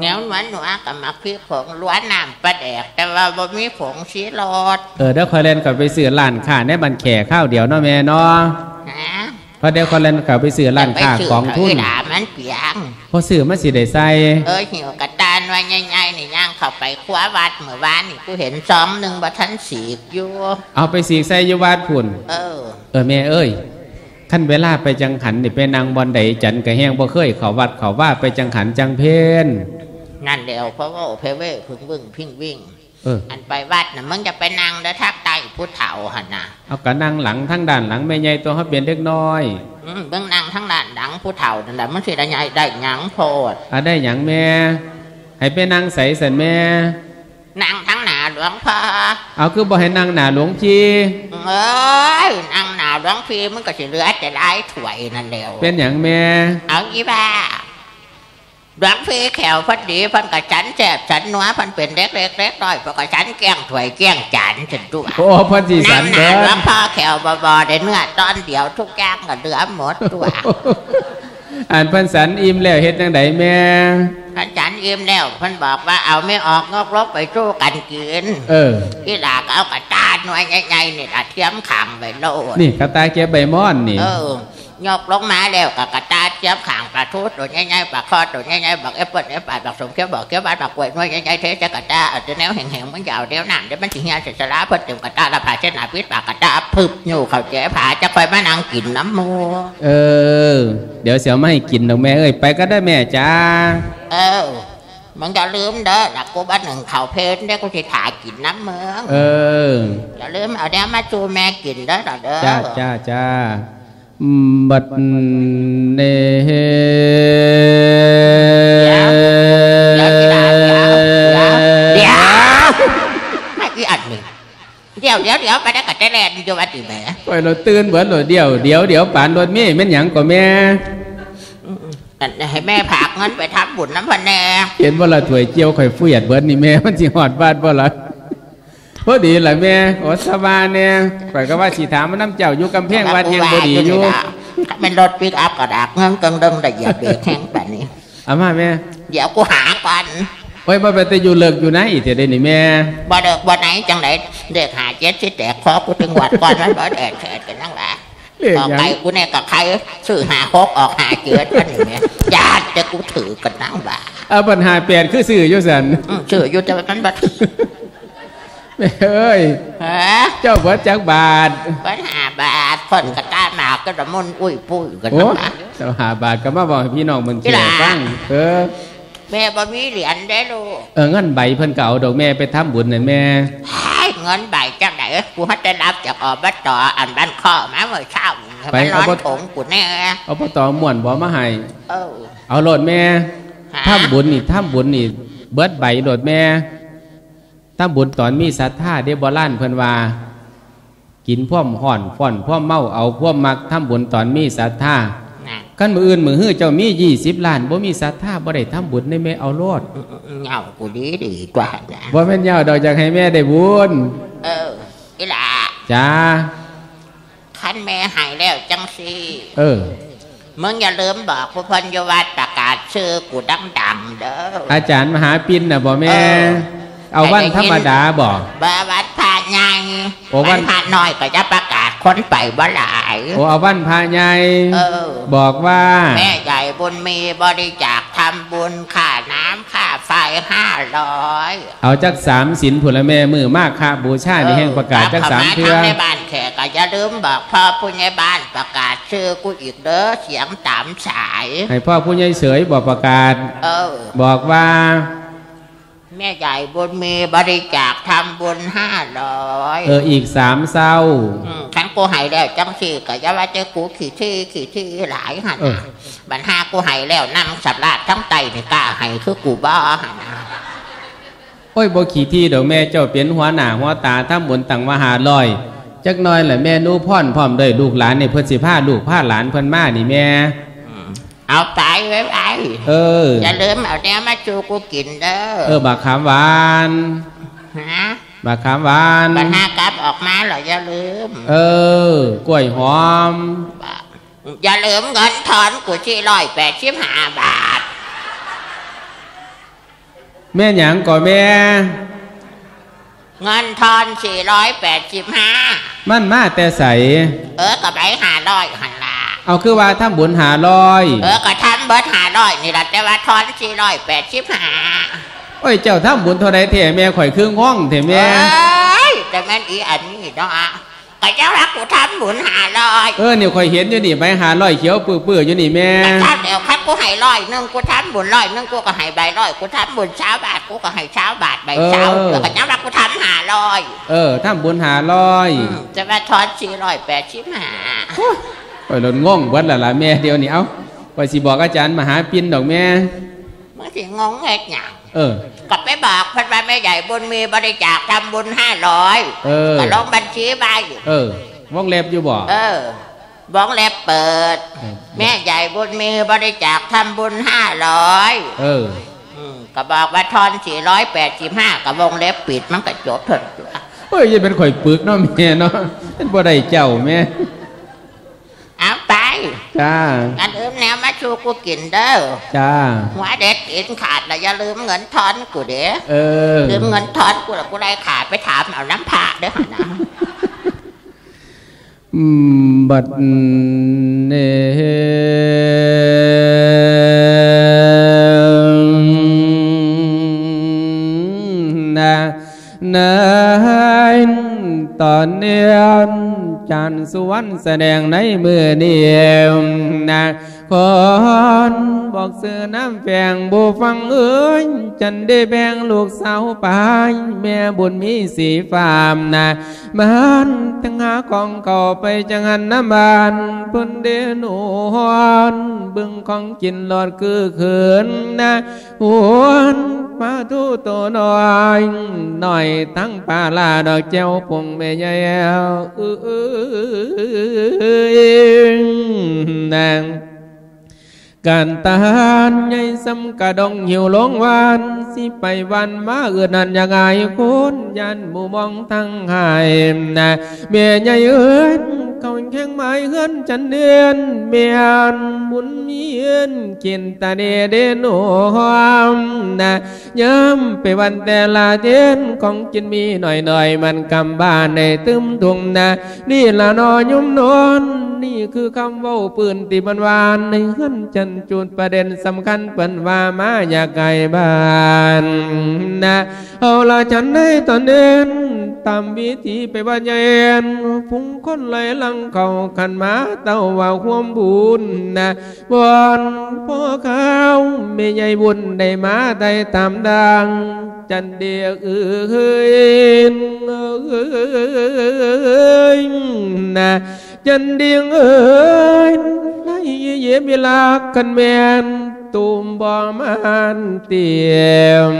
แนวหนวลหนวกับมักพริกผงล้วนน้ำปลาแดก แต่ว่าบ่มีผงชีรสเออเดี๋ยวคอยเล่นกับไปซื้อร้านค้าในบันแขข้าวเดียวเนาะแม่เนาะนะเพราะเดี๋ยวคอยเล่นกับไปซื้อร้านค้าของทุนไปด่ามันเปียงพอซื้อมาสิได้ใส่เออหิวกระตานว่าใหญ่ๆนี่ย่างเข้าไปคว้าวัดเมื่อวานนี่กูเห็นซองหนึ่งบ่ทันสีกอยู่เอาไปสีกใส่อยู่วาดพุ่นเออ เออแม่เอ้ย ขั้นเวลาไปจังขันนี่ไปนางบอลใดจันกะแห้งบ่เคยเขาวัดเขาว่าไปจังขันจังเพนนั่นเดียวเพราะว่าโอเพเว่พึ่งวิ่งพิงวิ่งเอออันไปวัดน่ะมึงจะไปนั่งเด้อทักไตผู้เฒ่าหันน่ะเอากะนั่งหลังทั้งด้านหลังแม่ใหญ่ตัวเขาเปลี่ยนเล็กน้อยอืมเบิ่งนั่งทั้งด้านหลังผู้เฒ่านั่นแหละมันสิได้ใหญ่ได้หยังโพดอะได้หยังแม่ให้ไปนั่งใส่สันแม่นั่งทั้ง หน้าหลวงพ่อเอาคือบ่ให้นั่งหน้าหลวงจีเอ้ยนั่งหน้าหลวงพี่มันก็สิเหลือแต่หลายถ้วยนั่นแหล้วเป็นหยังแม่เอาอีบ้าหลวงพี่แขวพอดีเพันกับฉันแสบฉันนัวเพันเป็นเล็กเล็กเล็กน้อยเพราะกับฉันแกล้งถ้วยแกล้งจานฉันตัวโอ้เพ่อจีสันั่นงหเด้น้าหลวองพ่อแขวบอๆได้เนื้อตอนเดียวทุกอย่างก็เหลือหมดตัว อ่านเพิ่นสันอิ่มแล้วเฮ็ดจังไดแม่พันฉันอิ่มแล้วเพันบอกว่าเอาไม่ออกงอกลบไปสู้กันกินเออที่หลากเอากระตาหน่วยใหญ่ๆนี่ละเทียมขังไปโลดนี่กระตายเก็บใบม่อนนี่ เออ ยกลงมาแล้วกับกระตาเทียมขังปลาทูตัวใหญ่ๆปลาคอตัวใหญ่ๆบักแอปเปิ้ลแอปเปิ้ลบักสมเขียวบักเขียวบานบักกล้วยหน่วยใหญ่ๆเทจะกระตาเอาแต่แนวแห้งๆมันยาวเดี๋ยวน้ำเดี๋ยวมันสิเหี่ยวเสร็จสละเพิ่นเต็มกระตาละผ่าเส้นหนาพิษปากกระตาพึบอยู่เข้าแจ๋ผาจะคอยมานั่งกินน้ำมูเออ เดี๋ยวเสียวไม่ให้กินดอกแม่เอ้ยไปก็ได้แม่จ้าเออมึงอย่าลืมเด้อหลักกูบ้านหนึ่งเขาเพชรเด้อกูจะถ่ายกินน้ำเมืองเอออย่าลืมเอาเนี้ยมาจูแม่กินเด้อล่ะเด้อจ้าจ้าจ้าอืม บัดเนเดี๋ยวเดี๋ยวกีฬาเดี๋ยวเดี๋ยวเดี๋ยวไม่อีอันหนึ่งเดี๋ยวเดี๋ยวเดี๋ยวไปได้กับเจแลนอยู่วัดอีแหม่ปล่อยรถตื่นเบิดรถเดียวเดี๋ยวเดี๋ยวปานรถเมีแม่นหยังก็แม่นั่นให้แม่ผากเงินไปทำบุญน้ำพันแน่เห็นว่าละถวยเจียวข่อยเฟียดเบิดนี่แม่มันสิฮอดบ้านบ่ล่ะ พอดีล่ะแม่โอสบายเนี่ยข่อยก็ว่าสิถามมันน้ำเจ้าอยู่กำแพงวัดยังบ่ดีอยู่ถ้าเป็นรถปิกอัพกระดากเงินกังดึงได้เหยียบเบรกแห้งแบบนี้เอามาแม่เดี๋ยวกูหาก่อนโอ้ยบ่ไปแต่อยู่เลิกอยู่ไหนอีเถิดนี่แม่บ่เด็กบ่ไหนจังไหนเด็กหาเจ็ดสิแตกคอกูถึงวัดก่อนมันบ่แดดแฉดกันนั่งหละเรียกออกหยังไปกูเนี่ยกับใครซื้อหาฮกออกหาเจือดกันอย่างเงี้ยญาติจะกูถือกันนั่งบ่าเอาปัญหาแปดคือซื้ออยู่สันอืมซื้ออยู่แต่ว่ามันบ่ถือแม่ เอ้ย ฮะเจ้าเบิดจักบาทปัญหาบาทคนกระต้าหมากก็ระมุนอุ้ยปุ้ยกันโอ้นั่งบ่าเจ้าหาบาทก็มาบอกให้พี่น้องมึงอีเขีหยลา ฟังเออแม่บ่มีเหรียญได้ลูกเออเงินใบเพิ่นก็เอาดอกแม่ไปทำบุญนั่นแม่ให้เงินใบจังไหนกูให้ได้รับจากอบตอันบ้านข้อมาเมื่อเช้ามันร้อนถงกูแน่เอาปตอม่วนบ่มาให้เออเอาโลดแม่หาทำบุญนี่ทำบุญนี่ เบิดใบโลดแม่ ทำบุญตอนมีศรัทธาเดบล้านเพิ่นว่า กินพ่อมห่อนฟ่อนพ่อมเมาเอาพ่อมมักทำบุญตอนมีศรัทธาน่ะกันมืออื่นมือฮื้อเจ้ามียี่สิบล้านบ่มีศรัทธาบ่ได้ทำบุญในแม่เอาโลดเหงากูดีดีกว่านะบ่แม่นยาวดอกจากให้แม่ได้บุญเอออีหลาจ้าคันแม่ใหายแล้วจังสิเออมึงอย่าลืมบอกผู้พันยวัดประกาศชื่อกูดังๆเด้ออาจารย์มหาปินน่ะบ่แม่ เออเอาวันธรรมดาบ่บาวัดพาใหญ่โอ้วัวันนพาน้อยก็จะประกาศคนไปบ่หลายโอ้เอาวันพระใหญ่เออบอกว่า แม่ใหญ่บุญมีบริจาคทำบุญค่าน้ำค่าไฟห้าร้อยเอาจักสามสินผลแม่มือมากค่ะบูชาในแห่งประกาศจักสามเทื่อในบ้านแขกก็อย่าลืมบอกพ่อผู้ใหญ่บ้านประกาศชื่อกูอีกเด้อเสียงตามสาย ให้พ่อผู้ใหญ่เสยบอกประกาศเออบอกว่า แม่ใหญ่บุญมีบริจาคทำบุญห้าร้อยเอออีกสามเศร้าขันกูใหายแล้วจังสี่ก็จะว่าเจ้ากูขี่ที่ขี่ที่หลายหันเออบันหากูใหายแล้วนั่งสับลาดทั้งไตนี่กล้าใหายคือกูบ้าหันนะโอ้ยบ่ขี่ที่ดอกแม่เจ้าเป็นหัวหน้าหัวตาทำบุญตั้งมาหาลอยจักหน้อยแหละแม่หนูพ่อนพร้อมด้วยลูกหลานในเพิ่นสิพาลูกพาหลานเพิ่นมานี่แม่ เอาไปไว้ไปเออ อย่าลืมเอาเนี้ยมาจูกูกินเด้อ เออบักขามหวานฮะบักขามหวานปัญหากลับออกมาเหรออย่าลืม เออกล้วยหอม อย่าลืมเงินทอนกูที่ร้อยแปดสิบห้าบาท แม่หยังก่อแม่ เงินทอนสี่ร้อยแปดสิบห้ามันมาแต่ใส เออกับไปหาร้อยหันละ เอาคือว่าทำบุญหาลอยเออก็ทำเบิดหาร้อยนี่แหละแต่ว่าทอนสี่ร้อยแปดสิบห้าโอ้ยเจ้าทำบุญเท่าใดเถแม่ข่อยครึ่งห้องเถเอแม่้ยแต่แม่นอีอันนี้เนาะก็เจ้ารักกูทำบุญหาร้อยเออเนี่ยข่อยเห็นอยู่นี่ใบหาลอยเขียวปื้อๆอยู่นี่แม่แต่ถ้าเดี๋ยวครับกูให้ร้อยหนึงกูทำบุญร้อยหนึงกูก็ให้ใบร้อยกูทำบุญเช้าบาทกูก็ให้เช้าบาทใบเช้าแล้วก็เจ้ารักกูทำหาร้อย เออทำบุญหาลอยจะมาทอนสี่ร้อยแปดสิบห้า ข่อยหลนงงเบิดและล่ะแม่เดียวนี่เอาข่อยสิบอกอาจารย์มหาปินดอกแม่เมื่อที่งงเงกหยังเออกลับไปบอกเพันว่าแม่ใหญ่บุญมีบริจาคทำบุญห้าร้อยเออก็ลงบัญชีไปเออวงเล็บอยู่บ่เออบ้องเล็บเปิดเออแม่ใหญ่บุญมีบริจาคทำบุญห้าร้อยเออก็บอกว่าทอนสี่ร้อยแปดสิบห้ากับวงเล็บปิดมันก็จบเถิดเฮ้ยยังเป็นข่อยปึกเนาะแม่เนาะเป็นบ่ได้เจ้าแม่เอาไป จ้าอันอื่นแนวมาชูกูกินเด้อจ้าหัวเด็ดกินขาดแล้วอย่าลืมเงินทอนกูเด้อเออลืมเงินทอนกูแล้วกูได้ขาดไปถามเอาน้ำผ่าเด้อหนนะอืมบัดเน วรรณแสดงในมือเดียวนะคนบอกเสือน้ำแฝงบูฟังเอ้ยจันได้แบ่งลูกสาวไปแม่บุญมีสีฟามนะมันตั้งหาของเก่าไปจังหันน้ำบานพุ่นเดนหวนบึงของกินหลอดคือเขินนะหวน มาทูตัวน้อยหน่อยทั้งปลาลาดอกเจ้า สิไปวันมาเอือนันยังไงคุณยันหมู่มองทั้งหายนะเมียใหญ่เอินเขาแข้งไม้เฮือนจันเดือนเมียนบุญมีเอินกินตาเดเดนหอมนะย้ำไปวันแต่ละเดือนของกินมีหน่อยหน่อยมันกำบ้านในตึมทุงนะนี่ละนอยุ่มนอนนี่คือคำว้าปืนติบันวานในเฮือนจันจูดประเด็นสำคัญเปิ้นว่ามาอยากไกลบ้านนะเอาละฉันได้ตอนเดินตามวิธีไปบ้านเย็นพุงคนไหลลังเข่าขันมาเต้าว่าความบุญนะบอนพ่อเขาไม่ใหญ่บุญได้มาได้ตามดังจันเดียกเอ้ยเอนะจันเดียงเอ้ยไล่เยี่ยมเวลากันแมน ตุมบ่มานเตียม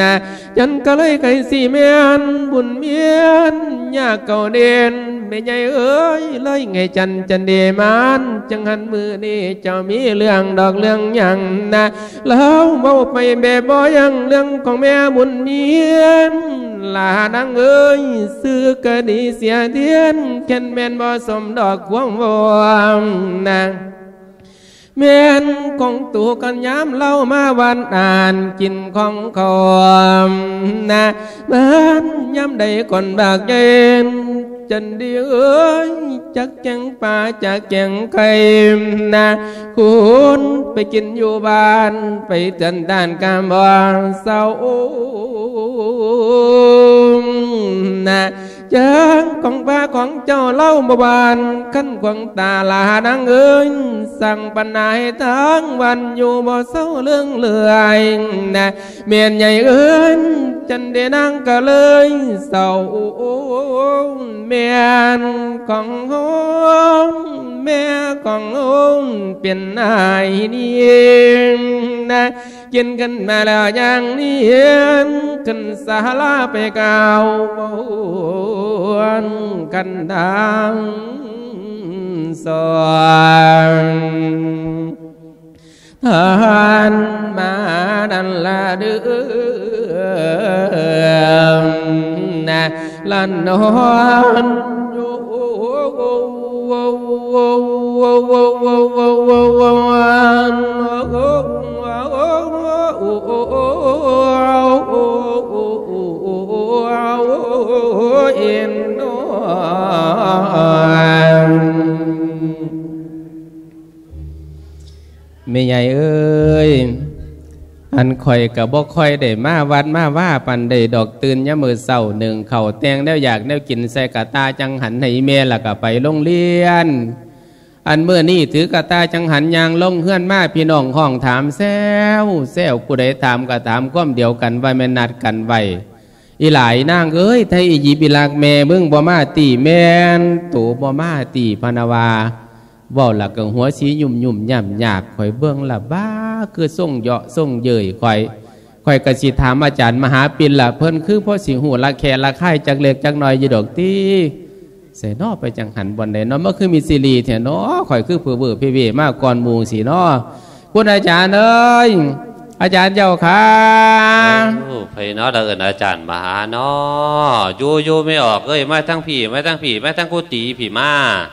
นะจันก็เลยไก่สีแมนบุญเมียนยากเก่าเด่นไม่ใหญ่เอ้ยเลยไงจันจันเดมันจังหันมือนี่เจ้ามีเรื่องดอกเรื่องยังนะแล้วเมาไปแบบบ่ยังเรื่องของแม่บุญเมียนลาดังเอ้ยซื้อกะดีเสียเทียนแค่นแม่นบ่สมดอกควงวมนาง แม่นของตัวกันยามเล่ามาวันอ่านกินของคอมนะแม่นยามใดก่อนบากเย็นจันดีเอ้ยจักแกงป่าจักแกงไข่นะคุณไปกินอยู่บ้าน ไปจันด้านกามบอนเศร้านะ จังของป้าของเจ้าเล่าบ่บานขั้นขวางตาลาดังเอิญสั่งปัญหาให้ ทั้งวันอยู่บ่เศร้าเรื่องเลื่อยนะเมียนใหญ่เอิญจันเดนังก็เไปกล่าวบวนนดังสอนทานมาดันละเดือนะลันนอนอยู่อินโนแม่ใหญ่เอ้ยอันข่อยกับบ่คอยได้มาวัดมาว่าปันได้ดอกตื่นยามมือเศร้าหนึ่งเข่าแตงแล้วอยากแนวกินใส่กะตาจังหันให้แม่ละก็ไปโรงเรียน อันเมื่อนี่ถือกระตาจังหันยางลงเฮือนมาพี่น้องห้องถามแซวแซวผู้ใดถามก็ถามก้มเดียวกันไว้แม่นนัดกันไว้อีหลายนางเอ้ยไทยอียิปต์อีลากแม่มึงบ่มาตีแม่นตูบ่มาตีพนาวาว้าหลักกังหัวสีหยุ่มหยุ่มหย่ำหยาบข่อยเบื้องละบ้าคือส่งเหาะส่งเยยข่อยข่อยกสิถามอาจารย์มหาปินละเพิ่นคือพ่อสิหูละแคละค่จักเล็กจักน้อยยู่ดอกตี เสนอไปจังหันบนใดเนาะเมื่อคือมีซีรีส์เถนาะข่อยคือเผื่อเบื่อพี่เวมากก่อนมูสีนาะคุณอาจารย์เอ้ย อาจารย์เจ้าค่ะโอ้ไพเนาะเดินอาจารย์มาหาเนาะอยู่อยู่ไม่ออกเอ้ยมาทั้งผีมาทั้งผีมาทั้งกุฏิผีมา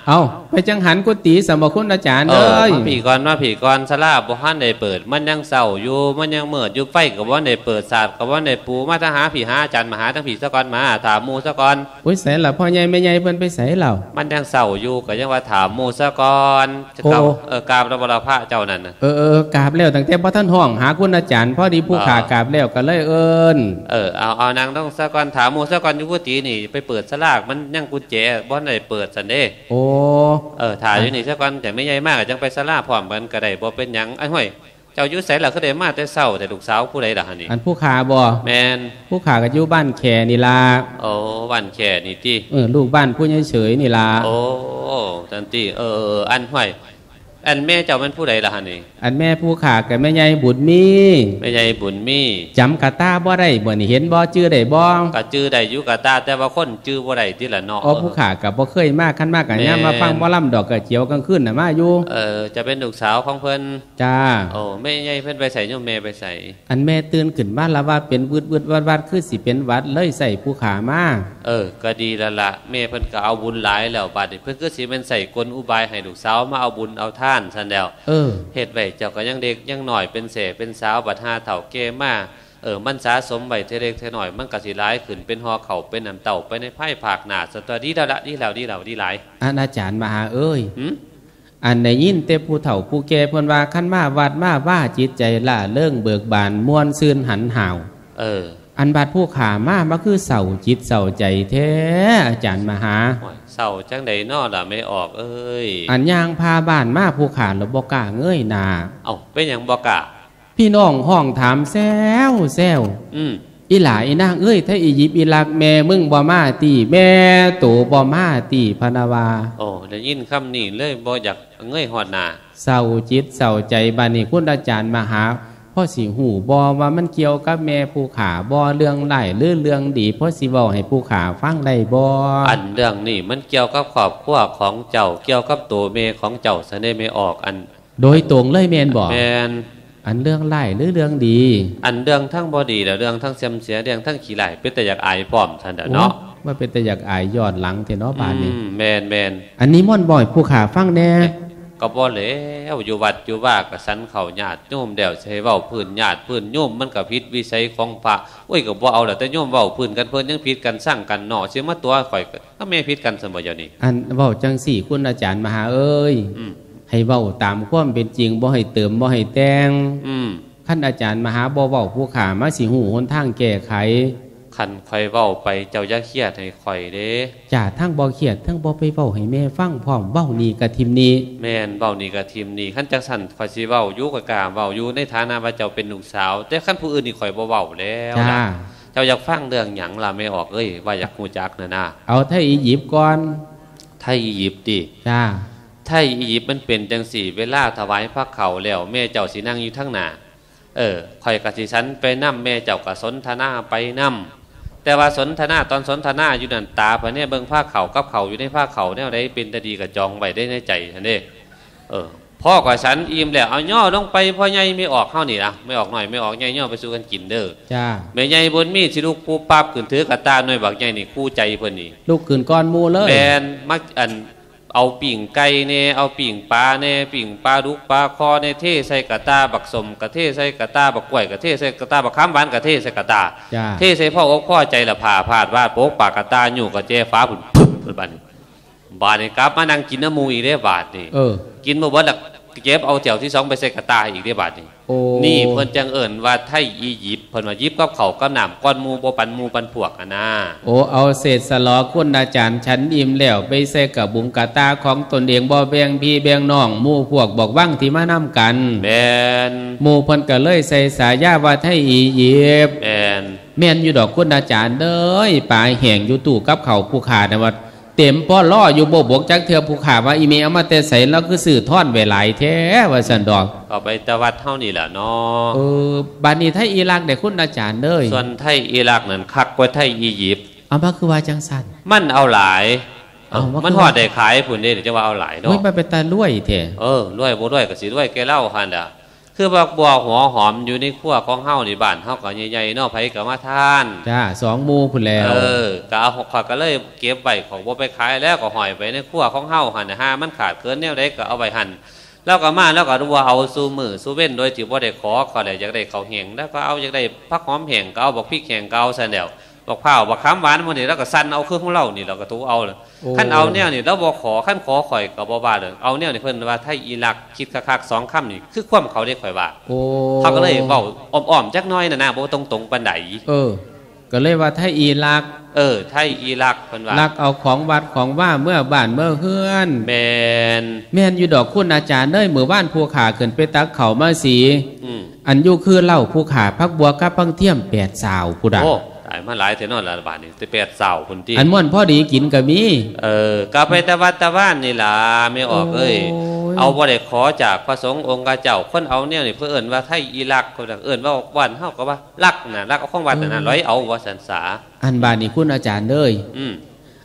เอาไปจังหันกุฏิสมบคุณอาจารย์เอเอ้อยมาผีก่อนมาผีก่อนสลาบ่ฮันได้เปิด มันยังเศร้าอยู่มันยังเมิดอยู่ไฟกับว่าได้เปิดศาสตร์กับว่าได้ปูมาทหาผีหาอาจารย์มาหาทั้งผีซะก่อนมาถามหมูซะก่อนอุ้ยใส่ละพ่อใหญ่แม่ใหญ่เพิ่นไปใส่เหล่ามันยังเศร้าอยู่ก็ยังว่าถามหมูซะก่อนจะกลับโอ้เออกราบระบรพระเจ้านั่นน่ะเออเออเออกราบแล้วตั้งแต่พ่อท่านห้องหาคุณอาจารย์พอดีผู้อ่าขากราบแล้วก็เลยเอิญเออเอาเอานางต้องซะก่อนถามหมูซะก่อนอยู่กุฏินี่ไปเปิดสลากมันยังกุญแจบ่ได้เปิดสันเด้โอ้เออถ่ายอยู่นี่ซะก่อนแต่ไม่ใหญ่มากก็จังไปสลาพร้อมกันก็ได้บ่เป็นหยังไอ้ห้อยเจ้าอยู่ไสล่ะคือได้มาแต่เช้าแต่ลูกสาวผู้ใดล่ะหั่นนี่อันผู้ขาบ่แมนผู้ขาก็อยู่บ้านแขนี่ล่ะโอ้วันแค่นี่ติเออลูกบ้านผู้ใหญ่เฉยนี่ล่ะโอ้จันติเออเออเอออันห้อย อันแม่เจ้ามันผู้ใดล่ะหั่นนี่อันแม่ผู้ขากับแม่ใหญ่บุญมีแม่ใหญ่บุญมีจำกะตาบ่ได้บ่นี่เห็นบ่ชื่อได้บ่ก็จื้อได้อยู่กะตาแต่ว่าคนจื้อบ่ได้ติละเนาะอ๋อผู้ขากับบ่เคยมาคันมากกันยามมาฟังหมอลำดอกกระเจียวกลางคืนน่ะมาอยู่เออจะเป็นลูกสาวของเพิ่นจ้าโอ้แม่ใหญ่เพิ่นไปใส่โยมแม่ไปใส่อันแม่ตื่นขึ้นบ้านแล้วว่าเป็นวืดวืดวัดวัดคือสิเป็นหวัดเลยใส่ผู้ขามาเออ ก็ดีแล้วละแม่เพิ่นก็เอาบุญหลายแล้วบัดนี้เพิ่นก็สิเป็นใส่กลอุบายให้ลูกสาวมาเอาบุญเอาท่านซั่นแล้วเออเฮ็ดไว้เจ้าก็ยังเด็กยังหน่อยเป็นเสเป็นสาวบัดหาเฒ่าแก่มาเออมันสะสมไว้เทเล็กเทน้อยมันก็สิหลายขึ้นเป็นหอเขาเป็นน้ำเต่าไปในไผ่ผากหน้าสตัวดีแล้วละดีแล้วดีแล้วดีหลายอันอาจารย์มหาเอ้ยหึอันได้ยินแต่ผู้เฒ่าผู้แก่เพิ่นว่าคันมาวัดมาว่าจิตใจล่าเรื่องเบิกบานม่วนซื่นหันห่าว เออ อันบาดผู้ขามามาคือเศร้าจิตเศร้าใจแท้อาจารย์มหาโอ้ยเศร้าจังไดน้อล่ะไม่ออก เอ้ย อันย่างพาบ้านมาผู้ขาแล้วบ่กล้าเงยหน้าเอ้าเป็นหยังบ่กะพี่น้องห้องถามแซวแซวอืมอีหลาอีนางเอ้ยถ้าอียิปต์อีลักแม่มึงบ่มาตีแม่โตบ่มาตีพะนาวา โอ้ได้ยินคำนี้เลยบ่อยากเงยหอดหน้าเศร้าจิตเศร้าใจบานี้คุณอาจารย์มาหา พ่อสิหูบอว่ามันเกี่ยวกับแม่ผู้ขาบอเรื่องไล่หรือเรื่องดีพ่อสิเว้าให้ผู้ขาฟังได้บออันเรื่องนี้มันเกี่ยวกับครอบครัวของเจ้าเกี่ยวกับตัวเมของเจ้าซะได้ไม่ออกอัน โดยตรงเลยแมนบอกแมนอันเรื่องไล่หรือเรื่องดี อันเรื่องทั้งบอดีและเรื่องทั้งเสียมเสียเรื่องทั้งขี้ไหลเป็นแต่อยากอายพร้อมท่านเด้อเนาะโอ้ว่าเป็นแต่อยากอายยอดหลังเทเนาะบานนี้อืมแมนแมนอันนี้ม่อนบ่อยผู้ขาฟังแน่ ก็บ่แล้วอยู่วัดอยู่ว่ากสันเขาญาติโยมเดี่ยวใช้เว้าพื้นญาติพื้นโยมมันก็ผิดวิสัยของพระโอ้ยก็บ่เอาแล้วแต่โยมเว้าพื้นกันเพิ่นยังผิดกันสร้างกันเนาะสิมาตัวข่อยก็ก็แม่ผิดกันเสมออยู่นี่อันเว้าจังสี่คุณอาจารย์มหาเอ้ยอืมให้เว้าตามความเป็นจริงบ่ให้เติมบ่ให้แต่งอืมขั้นอาจารย์มหาบ่เว้าผู้ขามาสิหูหนทางแก้ไข คันข่อยเว้าไปเจ้าอย่าเครียดให้ข่อยเด้จ่าทั้งบ่เครียดทั้งบ่ไปเว้าให้แม่ฟังพร้อมเว้านี่กะทิมนี้ แม่นเว้านี่ก็ทีมนี่คันจังสั่นข่อยสิเว้าอยู่กับกล้าเว้าอยู่ในฐานะว่าเจ้าเป็นลูกสาว แต่คันผู้อื่นนี่ข่อยบ่เว้าแล้วจ้านะเจ้าอยากฟังเรื่องหยังล่ะไม่ออกเอ้ยว่าอยากฮู้จักน่ะนะเอาไทยอียิปต์ก่อนไทยอียิปต์ติจ้าไทยอียิปต์มันเป็นจังสี่ เวลาถวายพระเขาแล้วแม่เจ้าสินั่งอยู่ทั้งหน้าเออคอยกะสิฉันไปนํแม่เจ้ากะสนทนาไปนํ แต่ว่าสนทนาตอนสนทนาอยู่นั่นตาพะเนี่ยเบิ่งผ้าเขาวกับเขาวอยู่ในผ้าเขาวแนวใดเป็นตาดีกะจองไว้ได้ในใจท่านเด้เออพ่อกว่าฉันอิ่มแล้วเอาย่อลงไปพ่อใหญ่ไม่ออกเข้านี่นะไม่ออกหน่อยไม่ออกใหญ่ย่อไปสู่กันกินเด้อจ้าแม่ใหญ่บนมีดสิลูกปูปับขึ้นถือกระตาหน่วยบักใหญ่นี่คู่ใจเพิ่นนี่ลูกขืนก้อนหมูเลยแมนมักอัน เอาปิ่งไก่เน่เอาปิ่งปลาเน่ปิ่งปลาดุกปลาคอเน่เทใส่กระตาบักสมกระเทใส่กระตาบักกล้วยกระเทใส่กระตาบักข้ามหวานกระเทใส่กระตาจ้าเทใส่พ่ออกพ่อใจละผ่าพาดวาดโป๊กปากกระตาอยู่กระเจฟ้าผุนปึ๊บปึ๊บบัดนบาดนี่กลับมานั่งกินน้ำมูอีกได้บาดนี่เออกินมาเบิดและ เก็บเอาเจียวที่สองไปใส่กระตาอีกได้บาดนี่โอ้นี่เพิ่นจังเอิญว่าไทยอียิปต์เพิ่นว่ายิปต์กับเขาวกับน้ำก้อนหมูบ่ปันหมูปันพวกอะนะโอ้เอาเศษสลอคุณอาจารย์ฉันอิ่มแล้วไปใส่กับบุงกะตาของตนเองบ่แบ่งพี่แบ่งน้องหมู่พวกบอกว่างที่มานํกันแมนหมู่เพิ่นก็เลยใส่สายาว่าไทยอียิปต์แมนแม่นอยู่ดอกคุณอาจารย์เด้ยปลาแห้งอยู่ตู้กับเขาวผู้ขานะว่า เต็มป้อล่ออยู่บ่บกจักเทือผู้ขาว่าอีเมเอามาแต่ใส่แล้วคือสื่อท่อนไว้หลายแท้ว่าซั่นดอกเอาไปตะวัดเท่านี้แหละเนาะเออบัดนี้ไทยอิรักได้คุณอาจารย์เด้ยส่วนไทยอิรักนั่นคักกว่าไทยอียิปต์เอามาคือว่าจังซั่นมันเอาหลายเอาว่ามัมันหอดได้ขายผุนเด้เดี๋ยวจะว่าเอาหลายโอ้ยเนาะมันเป็นตารวยแท้เออรวยบ่รวยก็สิรวยแกเล่าหั่นน่ะ คือบักบัวหัวหอมอยู่ในครัวของเฮานี่บ้านเฮาก็ใหญ่ๆเนาะไผก็มาทาน จ้าสองหมู่พุ่นแล้ว เออก็เอาขอยก็เลยเก็บไว้ของบ่ไปขายแล้วก็ห้อยไว้ในครัวของเฮาหั่นน่ะห้ามันขาดเกินแนวใดก็เอาไว้หั่นแล้วก็มาแล้วก็รู้ว่าเอาสู่มือสู่เว้นโดยที่บ่ได้ขอก็ได้อยากได้ข้าวแห้งแล้วก็เอาอยากได้ผักหอมแห้งก็เอาบักพริกแห้งก็เอาซั่นแล้ว บักพร้าวบักขามหวานมื้อนี้แล้วก็สั่นเอาเครื่องของเรานี่เราก็ถูเอาเลยโอ้ขั้นเอาแนวนี่เราบ่ขอขั้นขอข่อยก็บ่ว่าเลยเอาแนวนี่เพิ่นว่าไทยอิรักคิดคักๆสองคำนี่คือความเขาได้ข่อยว่าโอ้เขาก็เลยเว้าอ้อมๆจักหน้อยน่ะนะบ่ตรงๆปานใดเออ ก็เลยว่าไทยอิรัก เออไทยอิรักเพิ่นว่าลักเอาของวัดของว่าเมื่อบ้านเมื่อเฮือนแมนแม่นอยู่ดอกคุณอาจารย์เด้ยมือบ้านผู้ขาขึ้นไปตักเขามาสีอืมอันอยู่คือเล่าผู้ขาพักบัวกับพังเทียมแปดสาวผู้ใดโอ้ ตายมาหลายเท่านอนละบาดนี่แต่แปดเสาพุ่นติอันม่วนพอดีกินก็มี เออก็ไปตะวัดตะว่านนี่ล่ะไม่ออกเอ้ยโอ้ยเอาบ่ได้ขอจากพระสงฆ์องค์เจ้าคนเอาแนวนี่เพิ่นเอิ้นว่าไทยอิรักคนเอิ้นว่าบ้านเฮาก็ว่ารักน่ะรักเอาของวัดน่ะนะร้อยเอาว่าสันสาอันบานนี่คุณอาจารย์เด้ยอืม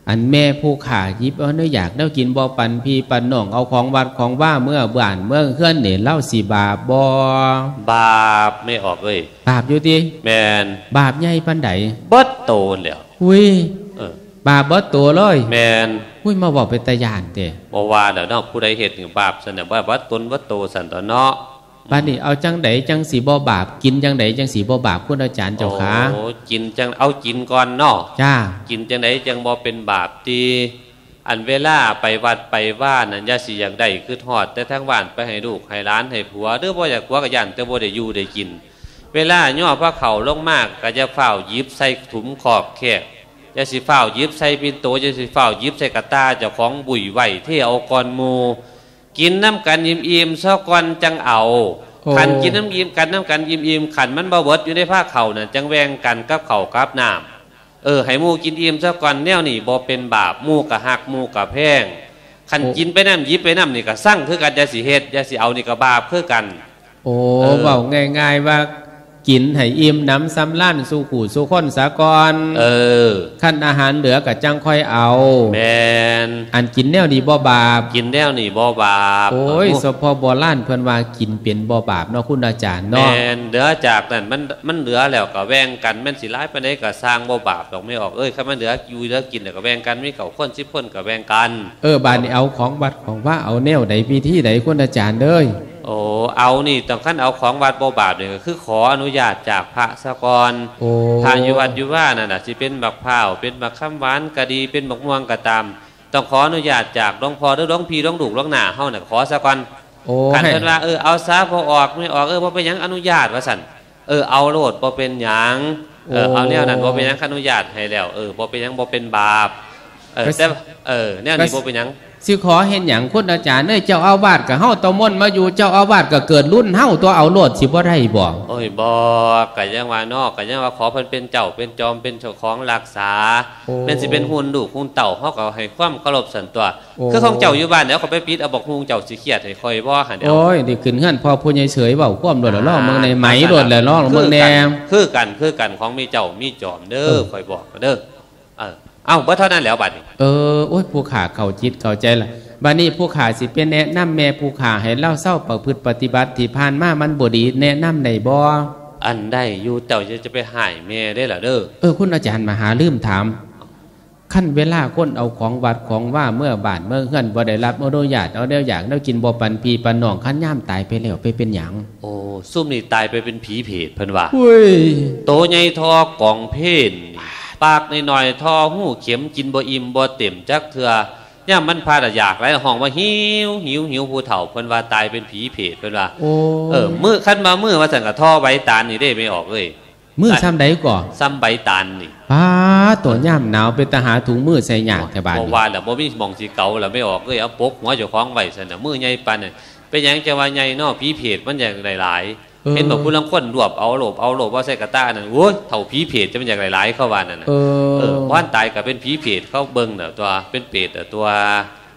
อันแม่ผู้ขาหยิบเอาเนื้ออยากเนื้อกินบ่ปันพี่ปันน้องเอาของวัดของว่าเมื่อบ้านเมื่อเฮือนเนี่ยเล่าสีบาปบ่บาปไม่ออกเอ้ยบาปอยู่ติแมนบาปใหญ่ปานใดเบิดโตนแล้วอุ้ยเออบาปบ่ตัวเลยแมนอุ้ยมาบอกเป็นตาย่านเด้บ่ว่าแล้วเนาะผู้ใดเฮ็ดนี่บาปซั่นน่ะว่าวัดตนวัดโตสันตอเนาะ บัดนี้เอาจังไดจังสีบ่บาป กินจังไดจังสีบ่บาปคุณอาจารย์เจ้าขาโอ้กินจังเอากินก่อนเนาะจ้ากินจังไดจังบ่เป็นบาปตีอันเวลาไปวัดไปว่านั่นอย่าสิอยากได้คือทอด แต่ทั้งบ้านไปให้ลูกให้หล้านให้ผัวหรือบ่อยากผัวก็ย่านแต่บ่ได้อยู่ได้กิน เวลาย่อพระเขาลงมากก็จะเฝ้าวหยิบใส่ถุงขอบแคบอย่าสิเฝ้าวหยิบใส่ปินโตอย่าสิเฝ้าวหยิบใส่กระตาเจ้าของบุ๋ยไหวที่เอาก่อนหมู กินน้ำกันยิ้มอิ่มๆซอกก่อนจังเอาโอ้ขันกินน้ำยิ้มกันน้ำกันยิ้มอิ่มๆขันมันบ่เบิดอยู่ในผ้าเขาน่ะจังแวงกันกับเขากับน้ำเออให้หมูกินอิ่มซะก่อนแนวนี่บ่เป็นบาปหมูกะหักหมูกะแพงขันกินไปน้ำหยิบไปน้ำนี่ก็สั่งคือกันอย่าสิเฮ็ดอย่าสิเอานี่ก็บาปคือกัน โอ้เออเว้าง่ายๆว่า กินให้อิ่มน้ำซ้ำล้านสู่ขู่สู่คนสากรเออขั้นอาหารเหลือกับจังค่อยเอาแมนอันกินแนวดีบ่บาปกินแล้วนี่บ่บาปโอ้ยสพโบราณเพิ่นว่ากินเป็นบ่บาปเนาะคุณอาจารย์แมเนาะนเหลือจากนั้นมันมันเหลือแล้วก็แบ่งกันแม่นสิร้ายปานใดก็สร้างบ่บาปดอกไม่ออกเอ้ยถ้ามันเหลืออยู่เหลือกินแล้วก็แบ่งกันมีเก่าคน10คนก็แบ่งกัน เออบานนี้เอาของวัดของว่าเอาแนวใดพิธีใดคุณอาจารย์เด้ย โอ้เอานี่ต้องขั้นเอาของวัดบ่บาปนี่ก็คือขออนุญาตจากพระสกรโอ้ทางอยู่วัดอยู่ว่านั่นน่ะสิเป็นบักพร้าวเป็นบักข้ามหวานก็ดีเป็นบักม่วงก็ตาม ต้องขออนุญาตจากหลวงพ่อหรือหลวงพี่หลวงดูกหลวงหน้าเฮาน่ะขอซะก่อนโอ้คันให้เพิ่นว่าเออเอาซะพอออกไม่ออกเออบ่เป็นหยังอนุญาตว่าซั่นเออเอาโลดบ่เป็นหยังเออเอาแนวนั้นบ่เป็นหยังอนุญาตให้แล้วเออบ่เป็นหยังบ่เป็นบาปเออแต่เออแนวนี้บ่เป็นหยัง สิขอเห็นอย่างคุณอาจารย์เอ้ยเจ้าอาวาสกับเฮาตะมนต์มาอยู่เจ้าอาวาสก็เกิดรุ่นเฮาตัวเอาโลดสิบ่ได้บ่โอ้ยบอกกะยังว่านอกกะยังว่าขอเพิ่นเป็นเจ้าเป็นจอมเป็นเจ้าของรักษาโอ้แม่นสิเป็นหุ่นลูกหุ่นเต่าเฮาก็ให้ความเคารพสันตัวโอ้คือของเจ้าอยู่บ้านเดี๋ยวเขาไปปิดเอาบอกฮุงเจ้าสิเครียดให้คอยบ่หั่นเดี๋ยวโอ้ยนี่ขึ้นเฮือนพ่อผู้ใหญ่เฉยเว้าความโดดแล้วลองเมืองในไหมโดดแล้วลองเมืองแนมคือกันคือกันของมีเจ้ามีจอมเด้อคอยบอกเด้อเออ เอ้าบ่เท่านั้นแล้วบัดนี้เออโอ้ยผู้ขาเข้าจิตเข้าใจละบัดนี้ผู้ขาสิเป็นแนะนำแม่ผู้ขาให้เล่าเศร้าประพฤติปฏิบัติที่ผ่านมามันบ่ดีแนะนำได้บ่อันได้อยู่เจ้าจะจะไปหายแม่ได้ล่ะเด้อเออคุณอาจารย์มหาลืมถามขั้นเวลาคนเอาของวัดของว่าเมื่อบาทเมื่อเฮือนบ่ได้รับอนุญาตเอาเดียวอยากเอากินบ่ปันปีปันน้องขั้นย่ามตายไปแล้วไปเป็นหยังโอ้ซุ่มนี่ตายไปเป็นผีเพศเพิ่นว่าอุ้ยโตใหญ่ทอกองเพน ปากหน่อยๆทอหูเข็มกินบ่อิ่มบ่เต็มจักเทื่อย่ามมันพาดอยากไรห้องว่าหิวหิวหิวผู้เฒ่าเพิ่นว่าตายเป็นผีเพศเพิ่นว่าโอ้เออมือคันมามือว่าสั่งกับท่อใบตาลนี่ได้ไม่ออกเลยมือซ้ำใดก่อซ้ำใบตาลนี่ป้าตัวย่ามหนาวเป็นตาหาถุงมือใส่หยากแถวบ้านบ่นี่ว่าแล้วบ่มีหมองสิเก่าแล้วไม่ออกเลยเอาปกหัวเจ้าของไว้ซั่นน่ะมือใหญ่ปานน่ะเป็นหยังจะว่าใหญ่เนาะผีเพศมันอย่างหลายๆ เห็นบอกผู้ลังคนรวบเอาโลบเอาโลบเอาใส่กระต้านั่นโอ้ยเท่าผีเพศจะมันอย่างหลายๆเข้าว่านั่นน่ะเอเอออว่านตายก็เป็นผีเพศเข้าเบิ่งน่ะตัวเป็นเปรตน่ะตัว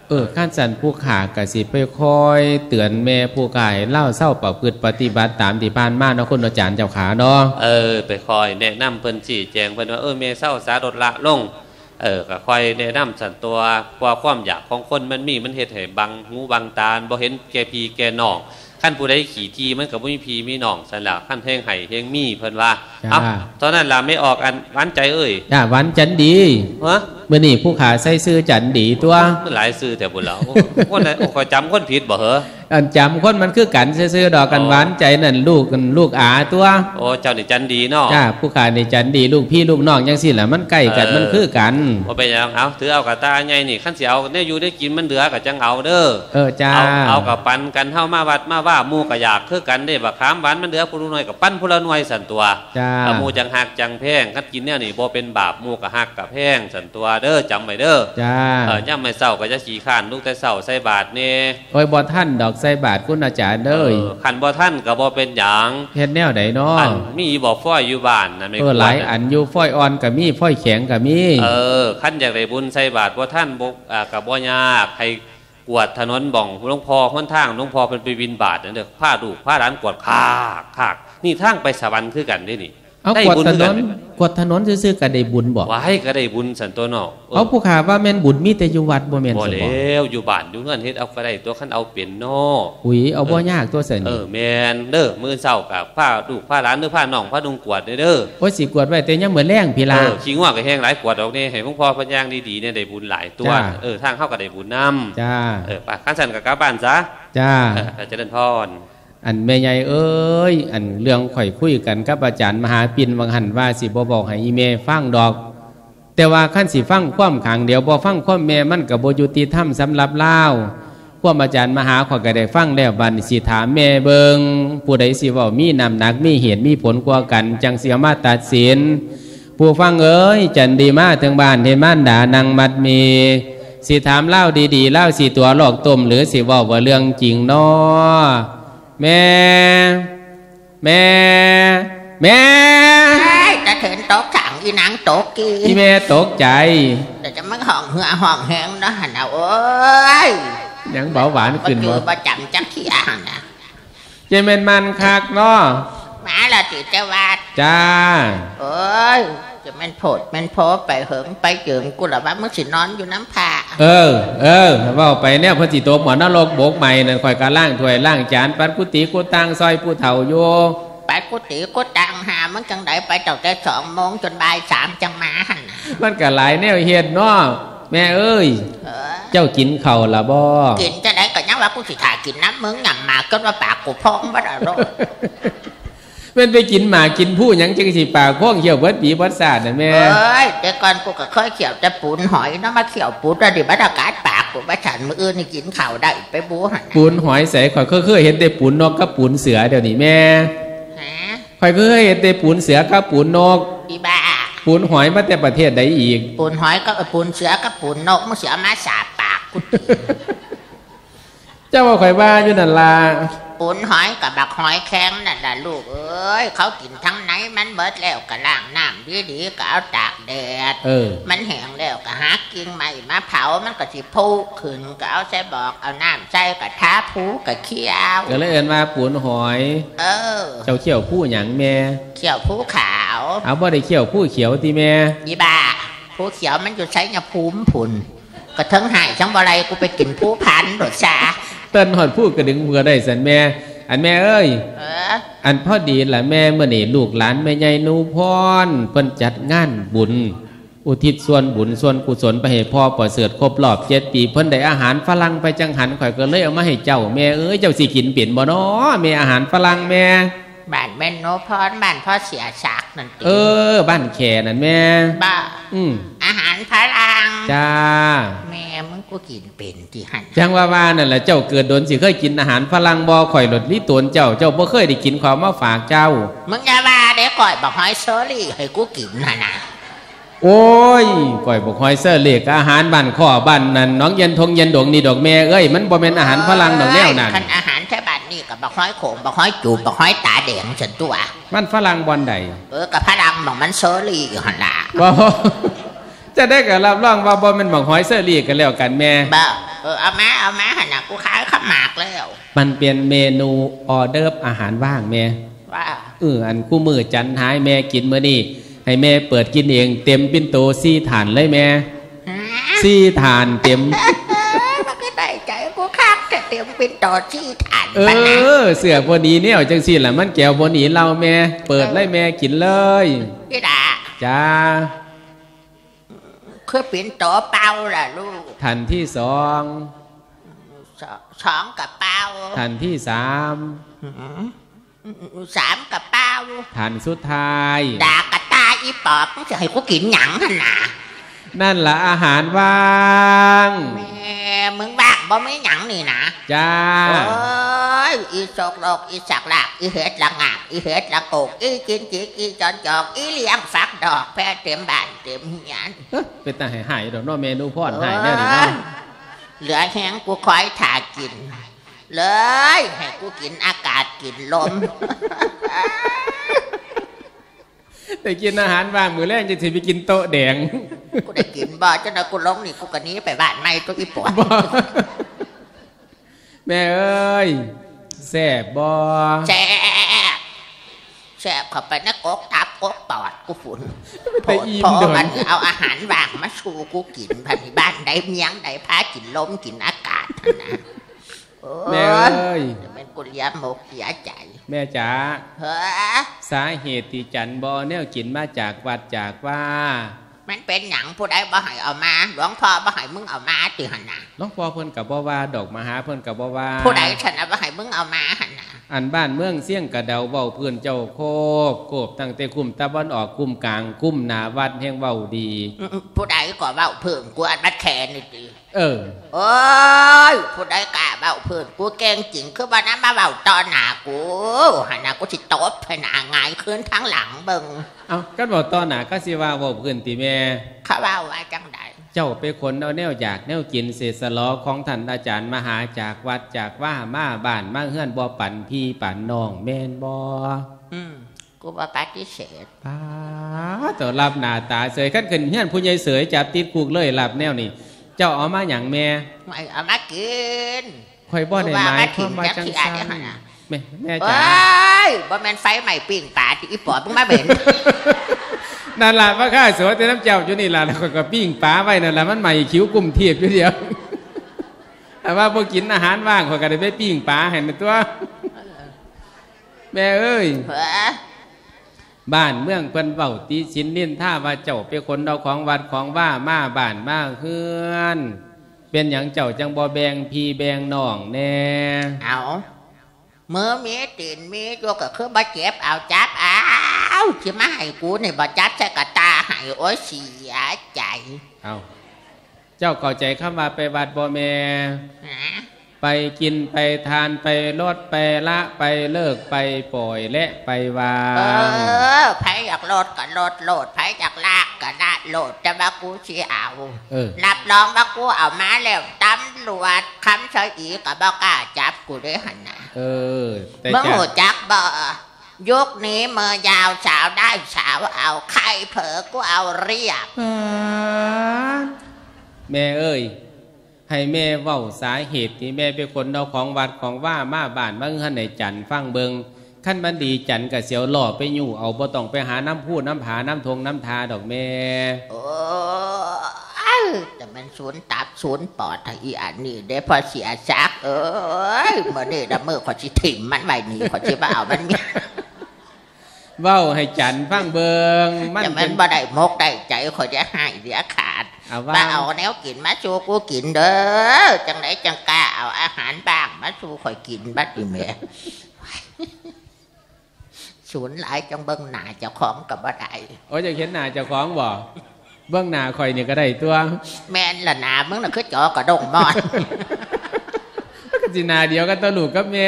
เออข้านสันผู้ขากสิไปคอย เตือนแม่ผู้ขายเล่าเศร้าประพฤติปฏิบัติตามที่ผ่านมาเนาะคุณอาจารย์เจ้าขาเนาะเออไปคอยแนะนำเพิ่นชี้แจงเพิ่นว่าเออเมเศร้าสาดดละลงเออก็คอยแนะนำสันตัวว่าความอยากของคนมันมีมันเฮ็ดให้บังหูบังตาบ่เห็นแก่พี่แก่น้อง ขั้นผู้ใดขี่ทีมันก็บ่มีพี่มีน้องสั่นล่ะขั้นแห่งไห้แห่งมีเพิ่นว่าเอ้าตอนนั้นล่ะไม่ออกอันหวานใจเอ้ยย่าวันจันดีฮะเมื่อนี่ผู้ขาใส่ซื้อจันดีตัวมันหลายซื่อแต่บุญแล้วคนไหนโอ้ขอยจำคนผิดบ่เหรอ อันจำคนมันคือกันซื้อๆดอกกันอ๋อหวานใจนั่นลูกกันลูกอาตัว โอ้เจ้านี่จันดีเนาะจ้าผู้ขาในจันดีลูกพี่ลูกน้องยังสิล่ะมันใกล้กันเออมันคือกันบ่เป็นหยังเอาถือเอากระตาใหญ่นี่ขั้นสิเอาเนี่ยอยู่ได้กินมันเหลือก็จังเอาเด้อเออจ้าเอาเอากับปันกันเท่ามาวัดมาว่าหมู่ก็อยากคือกันได้บักขามหวานมันเหลือผู้หน่วยกับปั้นผู้ละหน่วยสันตัวจ้าถ้าหมู่จังหักจังแพงคันกินเนี่ยนี่บ่เป็นบาปหมู่ก็หักกับแพงสันตัวเด้อจำไว้เด้อจ้าเออย่ำไม่เศร้าก็จะขี้ข้านลูกแต่เศร้าใส่บาทนี่โอ้ยบ่ท่านดอกใส่บาทคุณอาจารย์เด้ยขันบ่ท่านก็บ่เป็นหยังเฮ็ดแนวใดเนาะอันมีบ่ฟ้อยอยู่บ้านนั่นไม่เออหลายอันอยู่ฝ้อยอ่อนก็มีฝ้อยแข็งก็มีเออขั้นอยากได้บุญใส่บาทบ่ท่านบ่อ่าก็บ่ยากให้กวาดถนนบ่องหลวงพ่อหนทางหลวงพ่อเพิ่นไปบินบาทนั่นเด้อผ้าดูกผ้าร้านกวาดคากคากนี่ทางไปสวรรค์คือกันเด้นี่ เอาได้กวาดบุญถคือนกันนกวาดถนนซื่อๆก็ได้บุญบ่ว่าให้ก็ได้บุญสันตัวเนาะเออเอาผู้ขาว่าแม่นบุญมีแต่อยู่วัดบ่แม่นบ่สิบ่แล้วอยู่บ้านอยู่เงินเฮ็ดเอาก็ได้ตัวคันเอาเป็นเนาะอุ้ยเอาบ่ยากตัวเสนเออแม่นเด้อมื้อเช้ากับผ้าดูกผ้าร้านหรือผ้าน่องผ้าดุงกวาดเด้อเด้อโอ้ยสิกวดไว้แต่ยังเหมือนแรงพี่เอลาอขี้ง่วงก็แห้งหลายกวาดออกนี่ให้หลวงพ่อเพิ่นย่างดีๆเนี่ยได้บุญหลายตัวจ้าเออทางเฮาก็ได้บุญนํจ้าเออไปคันสั่นก็กลับบ้านซะจ้าเออเจริญพร อันแม่ใหญ่เอ้ย อันเรื่องข่อยคุยกันกับอาจารย์มหาปินวังหันว่าสิบ่บอกให้อีเมฟังดอก แต่ว่าขั้นสิฟังความขังเดียวบ่ฟังความแม่มันกับบ่ยุติธรรมสำหรับเล่าความอาจารย์มหาข่อยก็ได้ฟังแล้วบันสิถามแม่เบิงผู้ใดสิว้ามีน้ำหนักมีเหตุมีผลกว่ากัน จังเสียมาตัดสิน ผู้ฟังเอ้ยจันดีมาถึงบ้านเห็นม่านด่านังมัดมีสิถามเล่าดีๆเล่าสิตัวหลอกต้มหรือสิว่าว่าเรื่องจริงนอ แม่แม่แม่เฮ้ยจะถึงโต๊ะขังอีนางโต๊ะกีที่แม่ตกใจ แต่จะมันห้องเหือห้องแหงนะหันเอาเอ้ยยังเบาหวานก็ขึ้นจืบ่อประจำจักเขียหันนะเจแมนมันคักเนาะหมาละติเจ้าวาดจ้า เอ้ย จะแม่นโผดแม่นโพไปเหิงไปเจิงกูละว่ามึงสินอนอยู่น้ำผ้าเออ เออเว่าไปเนี่ยเพอจิโตหมอนรกโบกใหม่นั่นคอยกะล่างถ้วยล่างจานปัดกุฏิกุตังซอยผู้เฒ่าโยไปกุฏิกุตังหามันจังไดไปตั้งแต่สองโมงจนบ่ายสามจังมาหันน่ะมันก็หลายแนวเฮ็ดเนาะแม่เอ้ยเออเจ้ากินข้าวละบ่กินจะได้ก็ยังว่ากูสิถ่ากินน้ำมึงหยั่งมาก็ว่าปากกูพองบ่ได้หรอก เป็นไปกินหมากินผู้หยังจังสิปากพ่องเขียวเบิดปีเบิดศาสตร์น่ะแม่เอ้ยแต่ก่อนกูก็เคยเขียวแต่ปูนหอยเนาะมาเขียวปูนแล้วดิบรรยากาศปากกูว่าฉันมืออื่นนี่กินข้าวได้ไปบูหันน่ะปูนหอยใสข่อยเคยเห็นแต่ปูนนกกับปูนเสือเดี๋ยวนี้แม่ฮะข่อยเคยเห็นแต่ปูนเสือกับปูนนกอีบ้าปูนหอยมาแต่ประเทศใดอีก ปูนหอยก็เออปูนเสือกับปูนนกมึงเสือมาสาบปากกูกูตีเจ้าว่าข่อยว่าอยู่นั่นล่ะ ปูนหอยกับบักหอยแข็งนั่นล่ะลูกเอ้ยเขากินทั้งไหนมันเบิดแล้วก็ล้างน้ำดีๆก็เอาตากแดดเออมันแห้งแล้วก็หากิ่งใหม่มาเผามันก็สิพุขึ้นก็เอาใส่บอกเอาน้ำใส่กระทาผูกระเคี่ยวก็เลยเอิ้นว่าปูนหอย เออเจ้าเขี้ยวผู้หยังแม่เขียวผูขาว เอาบ่ได้เขี้ยวผู้เขียวติแม่ยี่บ้าผูเขียวมันอยู่ใช้ยาภูมิผุนก็ทั้งหายทั้งบะไรกูไปกินผู้พันโดดซา เติ้นหอดผู้กระดึงเพื่อได้สันแม่ อันแม่เอ้ยเอออันพอดีล่ะแม่เมื่อนี่ลูกหลานแม่ใหญ่หนูพรเพิ่นจัดงานบุญ อุทิศส่วนบุญส่วนกุศลไปให้พ่อประเสริฐครบรอบเจ็ดปีเพิ่นได้อาหารฝรั่งไปจังหันข่อยก็เลยเอามาให้เจ้าแม่เอ้ยเจ้าสิกินเปลี่ยนบ่น้อแม่อาหารฝรั่งแม่ บ้านแม่นโนพรบ้านพ่อเสียศักดิ์นั่นติเออ บ้านแขนั่นแม่บ้าอืมอาหารพลังจ้าแม่มึงกูกินเป็นที่หันจังว่าว่านั่นแหละเจ้าเกิดโดนสิเคยกินอาหารฝรั่งบ่ข่อยหลดลิตวนเจ้าเจ้าบ่เคยได้กินของมาฝากเจ้า มึงอย่าว่าเดี๋ยวก่อยบอกหอยเชอรี่ให้กูกินนะนะ โอ้ยก่อยบอกหอยเซอร์เล็กอาหารบ้านข้อบ้านนั่นน้องเย็นทงเย็นดงนี่ดอกแม่เอ้ยมันบ่แม่นอาหารฝรั่งดอกแนวนั่นคันอาหารแค่บ้านนี่กับบอกหอยโขงบอกหอยจูบบอกหอยตาแดงฉันตัวมันฝรั่งบอนใดเออกับพลังบอกมันเชอรี่อยู่หันละบ่จะได้ก็รับรองว่าบ่แม่นบอกหอยเซอร์เล็กกันแล้วกันแม่บ้าเออเอามาเอามาหันนะกูขายข้าวหมากแล้วมันเป็นเมนูออเดิร์ฟอาหารว่างแม่ว่าเอออันคู่มือจันทร์หายแม่กินมื้อนี้ ให้แม่เปิดกินเอง เต็มปิ่นโตซี่ฐานเลยแม่ฮะซี่ฐานเต็มมันก็ได้ใจกูคักแต่เตรียมเป็นต่อที่ฐานเอปะนะอเสือบนี้เนี่ยจังสี่ล่ะมันแก้วบนี้เราแม่เปิดเลยแม่กินเลยพี่ดาจ้าคือเป็นต่อเป้าล่ะลูกทันที่สองสองสองกับเป้าทันที่สาม สามกับเป้าทันสุดท้ายด่ากระตาอีปอบมึงจะให้กูกินหยังหันนะนั่นละอาหารว่างแม่มึงบ้างบ่ไม่หยังนี่นะจ้าโอ้ยอีสกโลกอีสักลากอีเห็ดละงากอีเห็ดละโกกอีกินจิกอีจอนจอกอีเลี้ยงฝักดอกแพร่เต็มบ้านเต็มเฮียนเอ้อเป็นตาหายหายดอกน้อเมนูพ่อนหายแน่นี่เนาะเหลือแห้งกูคอยถ่ากิน เลย ให้กูกินอากาศกินลม แต่กินอาหารว่างมือแรกจะสิไปกินโต๊ะแดง กูได้กินบ่จนนะกูลงนี่กูกันนี้ไปบ้านไม่ตัวอีปอดบ่แม่เอ้ยแซ่บบ่แซ่บแซ่บเข้าไปนะกกตับกกปอดกูฝุ่นไปอิ่มพอเดินมันเอาอาหารวางมาชูกูกินพันบ้านใดเมียงใดพากินลมกินอากาศนั่นนะโอ้ แม่เอ้ยจะเป็นกุเลียหมกเสียใจ แม่จ๋าเฮ้อสาเหตุที่จันบอแนวกินมาจากวัดจากว่ามันเป็นหยังผู้ใดบ่ให้เอามาหลวงพ่อบ่ให้มึงเอามาติหันนะน้องพอเพิ่นกับบ่ว่าดอกมหาเพิ่นกับบ่ว่าผู้ใดฉันนะบ่ให้มึงเอามาหันนะ อันบ้านเมืองเสี่ยงกระเดาเว้าเพื่อนเจ้าโคบโกบตั้งแต่คุมตะวันออกคุมกลางคุมหนาวัดแห่งเว้าดีอื้อผู้ใดก็เว้าเพิ่มกูอันบัดแขนนี่ติเออโอ้ยผู้ใดกล้าเว้าเพิ่มกูเก่งจริงคือบ่นั้นมาเว้าตอนหน้ากูหันน่ะกูสิตบให้หน้าหงายคืนทั้งหลังเบิ่งเอาก็บอกตอนหนาก็สิว่าเว้าเพื่อนติแม่เขาเว้าว่าจังใด เจ้าไปคนเอาแนวอยากแนวกินเศษสลอของท่านอาจารย์มหาจากวัดจากว่ามาบ้านมาเฮือนบ่ปั่นพี่ปั่นน้องแม่นบ่อืมกูบ่ปฏิเสธป้าต่อรับหน้าตาเสยขั้นขึ้นเฮือนผู้ใหญ่เสยจับติดคุกเลยรับแนวนี่เจ้าเอามาหยังแม่ไม่เอามากินคอยบ่ได้หมายความว่าจังว่าซั่มาถิ่นจักเที่ยหั่นนน่ะแม่แม่เอ้จ๋ายบ่แม่นไฟใหม่ปิ้งปลาที่อีปอบมึงมาเบ็น นั่นล่ะพระข้าสวยแต่น้ำเจ้าอยู่นี่ล่ะแล้วก็ปิ้งปลาไว้นั่นล่ะมันใหม่คิ้วกุ่มเทียบอยู่เดียวแต่ว่าพวกกินอาหารว่างข้อยก็ได้ไปปิ้งปลาให้มันตัวแม่เอ้ยบ้านเมืองเพิ่นเว้าตีสินนินท่าว่าเจ้าเป็นคนเอาของวัดของว่ามาบ้านมาเฮือน เป็นหยังเจ้าจังบ่แบงพีแบงนองแน่เอา มือมีตีนมีตัวก็คือบ่เจ็บเอาจับเอาสิมาให้กูนี่บ่จับใส่กระตาให้โอ้ยเสียใจ เอาเจ้าเข้าใจคำว่าไปวัดบ่แม่นะ ไปกินไปทานไปลดไปละไปเลิกไปปล่อยและไปวาเองอไผอยากโลดก็โลดโลดไผอยากลากก็ลากโลดแต่ว่ากูสิเอาเออ รับรองว่ากูเอามาแล้วตำำรวจคำเฉยอีกับบอกล้าจับกูเด้หันนะเออ แต่เมื่อจะหูจักบ่ยุคนี้เมื่อยาวสาวได้สาวเอาใครเผลอกูเอาเรียบแม่เอ้ย ให้แม่เว้าสาเหตุที่แม่เป็นคนเอาของวัดของว่ามาบ้านมาเฮือนในจันทร์ฟังเบิงขั้นมันดีจันทร์กับเสียวหล่อไปอยู่เอาบ่ต้องไปหาน้ำพูดน้ำผาน้ำทงน้ำทาดอกแม่โอ้ยแต่มันศูนย์ตับศูนย์ปอดไอ้อันนี้ได้พอเสียซัก เอ้ยเมื่อนี่ดับมือขอชิถิ่มมันไว้นี่ขอชิบ่เอามันมีเว้าให้จันทร์ฟังเบิงมันแต่มัเป็นนบ่ได้มกได้ใจขอจะให้เสียขาด เอาว่าว่าเอาแนวกินมาชูกูกินเด้อจังไหนจังกล้าเอาอาหารบ้างมาชูข่อยกินบัดดีแม่ ศูนย์หลายจังเบิ่งหน้าเจ้าของกับบ่ได้โอ้ยจะเห็นหน้าเจ้าของบ่เบื้องหน้าข่อยนี่ก็ได้ตัวแม่นละหนามึงน่ะคือจอกระดงมอน ก็สิหนาเดียวกันตัวลูกกับแม่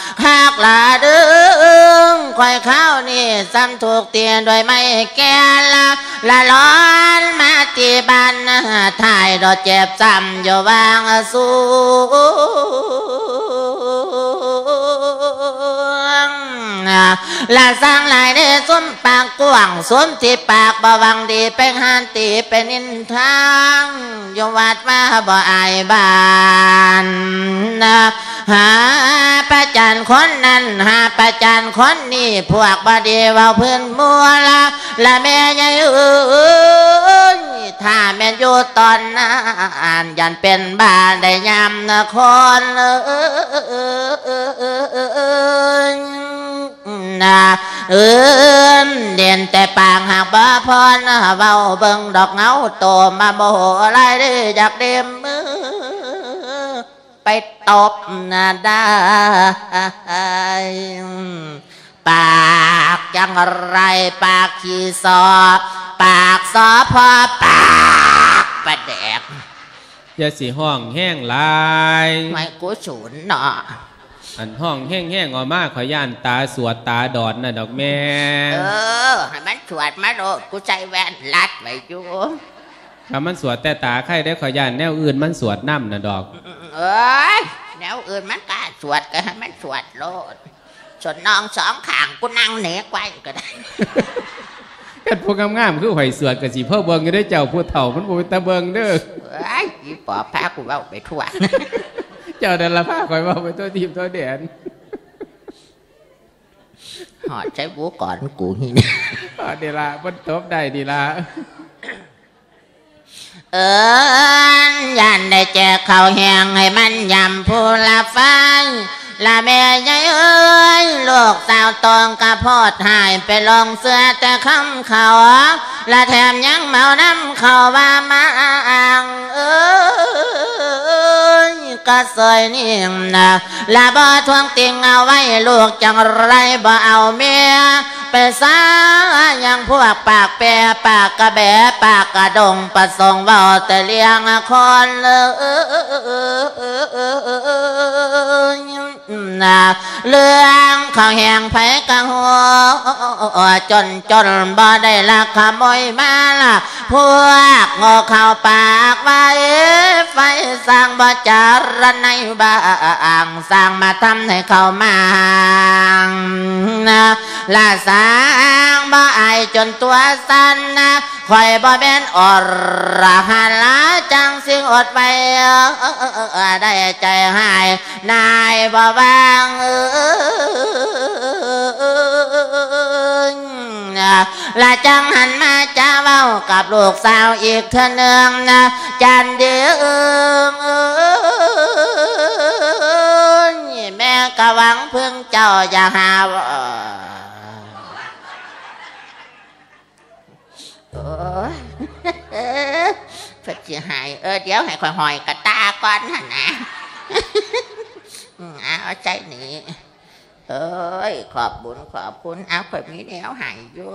เออลูกสากหากลาดึงควายข้าวนี่ซ้ำถูกเตียนโดยไม่แก่ละละร้อนมาตีบันถ่ายดอดเจ็บซ้ำอยู่วางสูง ละสร้างหลายได้ส้มปากกว้างสวมที่ปากบวังดีเป็นหันตีเป็นนินทางยวัดว่าบ่อายบานนะหาประจันคนนั้นหาประจันคนนี้พวกบดีว่าเพื่อนมัวละละแม่ใหญ่เอ้ยถ้าแม่อยู่ตอนนั้นยันเป็นบ้านได้ยำนครเอยนะเอินเด่นแต่ปางหากบ่พรเว้าเบิ่งดอกเงาโตมาโมโหอะไรเด้ออยากเด็มมือไปตบหนาได้ปากยังไรปากขี้สอปากสอพอปากประแดกอย่าสิห้องแห้งหลาย ไม่กูศูนย์เนาะ อันห้องแห้งๆออกมาขอยย่านตาสวดตาดอดน่ะดอกแม่เออให้มันสวดมาโดดกูใจแว่นลัดไว้อยู่ถ้ามันสวดแต่ตาใครได้ขอยย่านแนวอื่นมันสวดน้ำน่ะดอก เอ้ยแนวอื่นมันกล้าสวดก็ให้มันสวดโลดส่วนน้องสองข้างกูนั่งเหนือกไว้ก็ได้กันพวกงามๆคือหอยสวดกับสีพ่อเบิงก็ได้อเจ้าผู้เฒ่ามันบ่เป็นตาเบิงเด้อเอ้ยอีปอบพากูเว้าไปทั่ว เจ้าเดินละผ้าคอยเว่าไปตัวทีมตัวเดียนหอดใช้บูก่อนกูนี่อ่าเดีละมันตบได้ดีละเอินยันได้แจกข้าวแห้งให้มันยำผู้ละฟังละแม่ยายเอ้ยลูกสาวตองกระพอดหายไปลองเสื้อแต่คำเขาละแถมยังเมาน้ำเขาว่ามาอ่างเอ้ย ก็สยนี่นะละบ่ทวงติงเอาไว้ลูกจังไรบ่เอาเมียไปซาอย่างพวกปากแปรปากกระแบปากกระดงประสงค์เว่าแต่เลี้ยงคนเลยนะเรื่องข้าวแหงไผกะหัวจนจนบ่ได้ละขโมยมาละพวกงอข้าวปากไว้ไฟสร้างบ่จารในบางสร้างมาทำให้เขามานะลาสางบ่อายจนตัวสั่นนะคอยบ่แม่นอรหันละจังสิงอดไปได้ใจหายนายบ่บางเอยละจังหันมาจะเว้ากับลูกสาวอีกเท่านึงนะจันเดืองเอ้ยแม่กะหวังพึ่งเจ้าอย่าหาวโอ้เพื่อจะหายเออเดี๋ยวให้คอยหอยกระตาก่อนหั่นะเอาใจหนีเอ้ยขอบบุญขอบคุณเอาข่อยมีแนวหายอยู่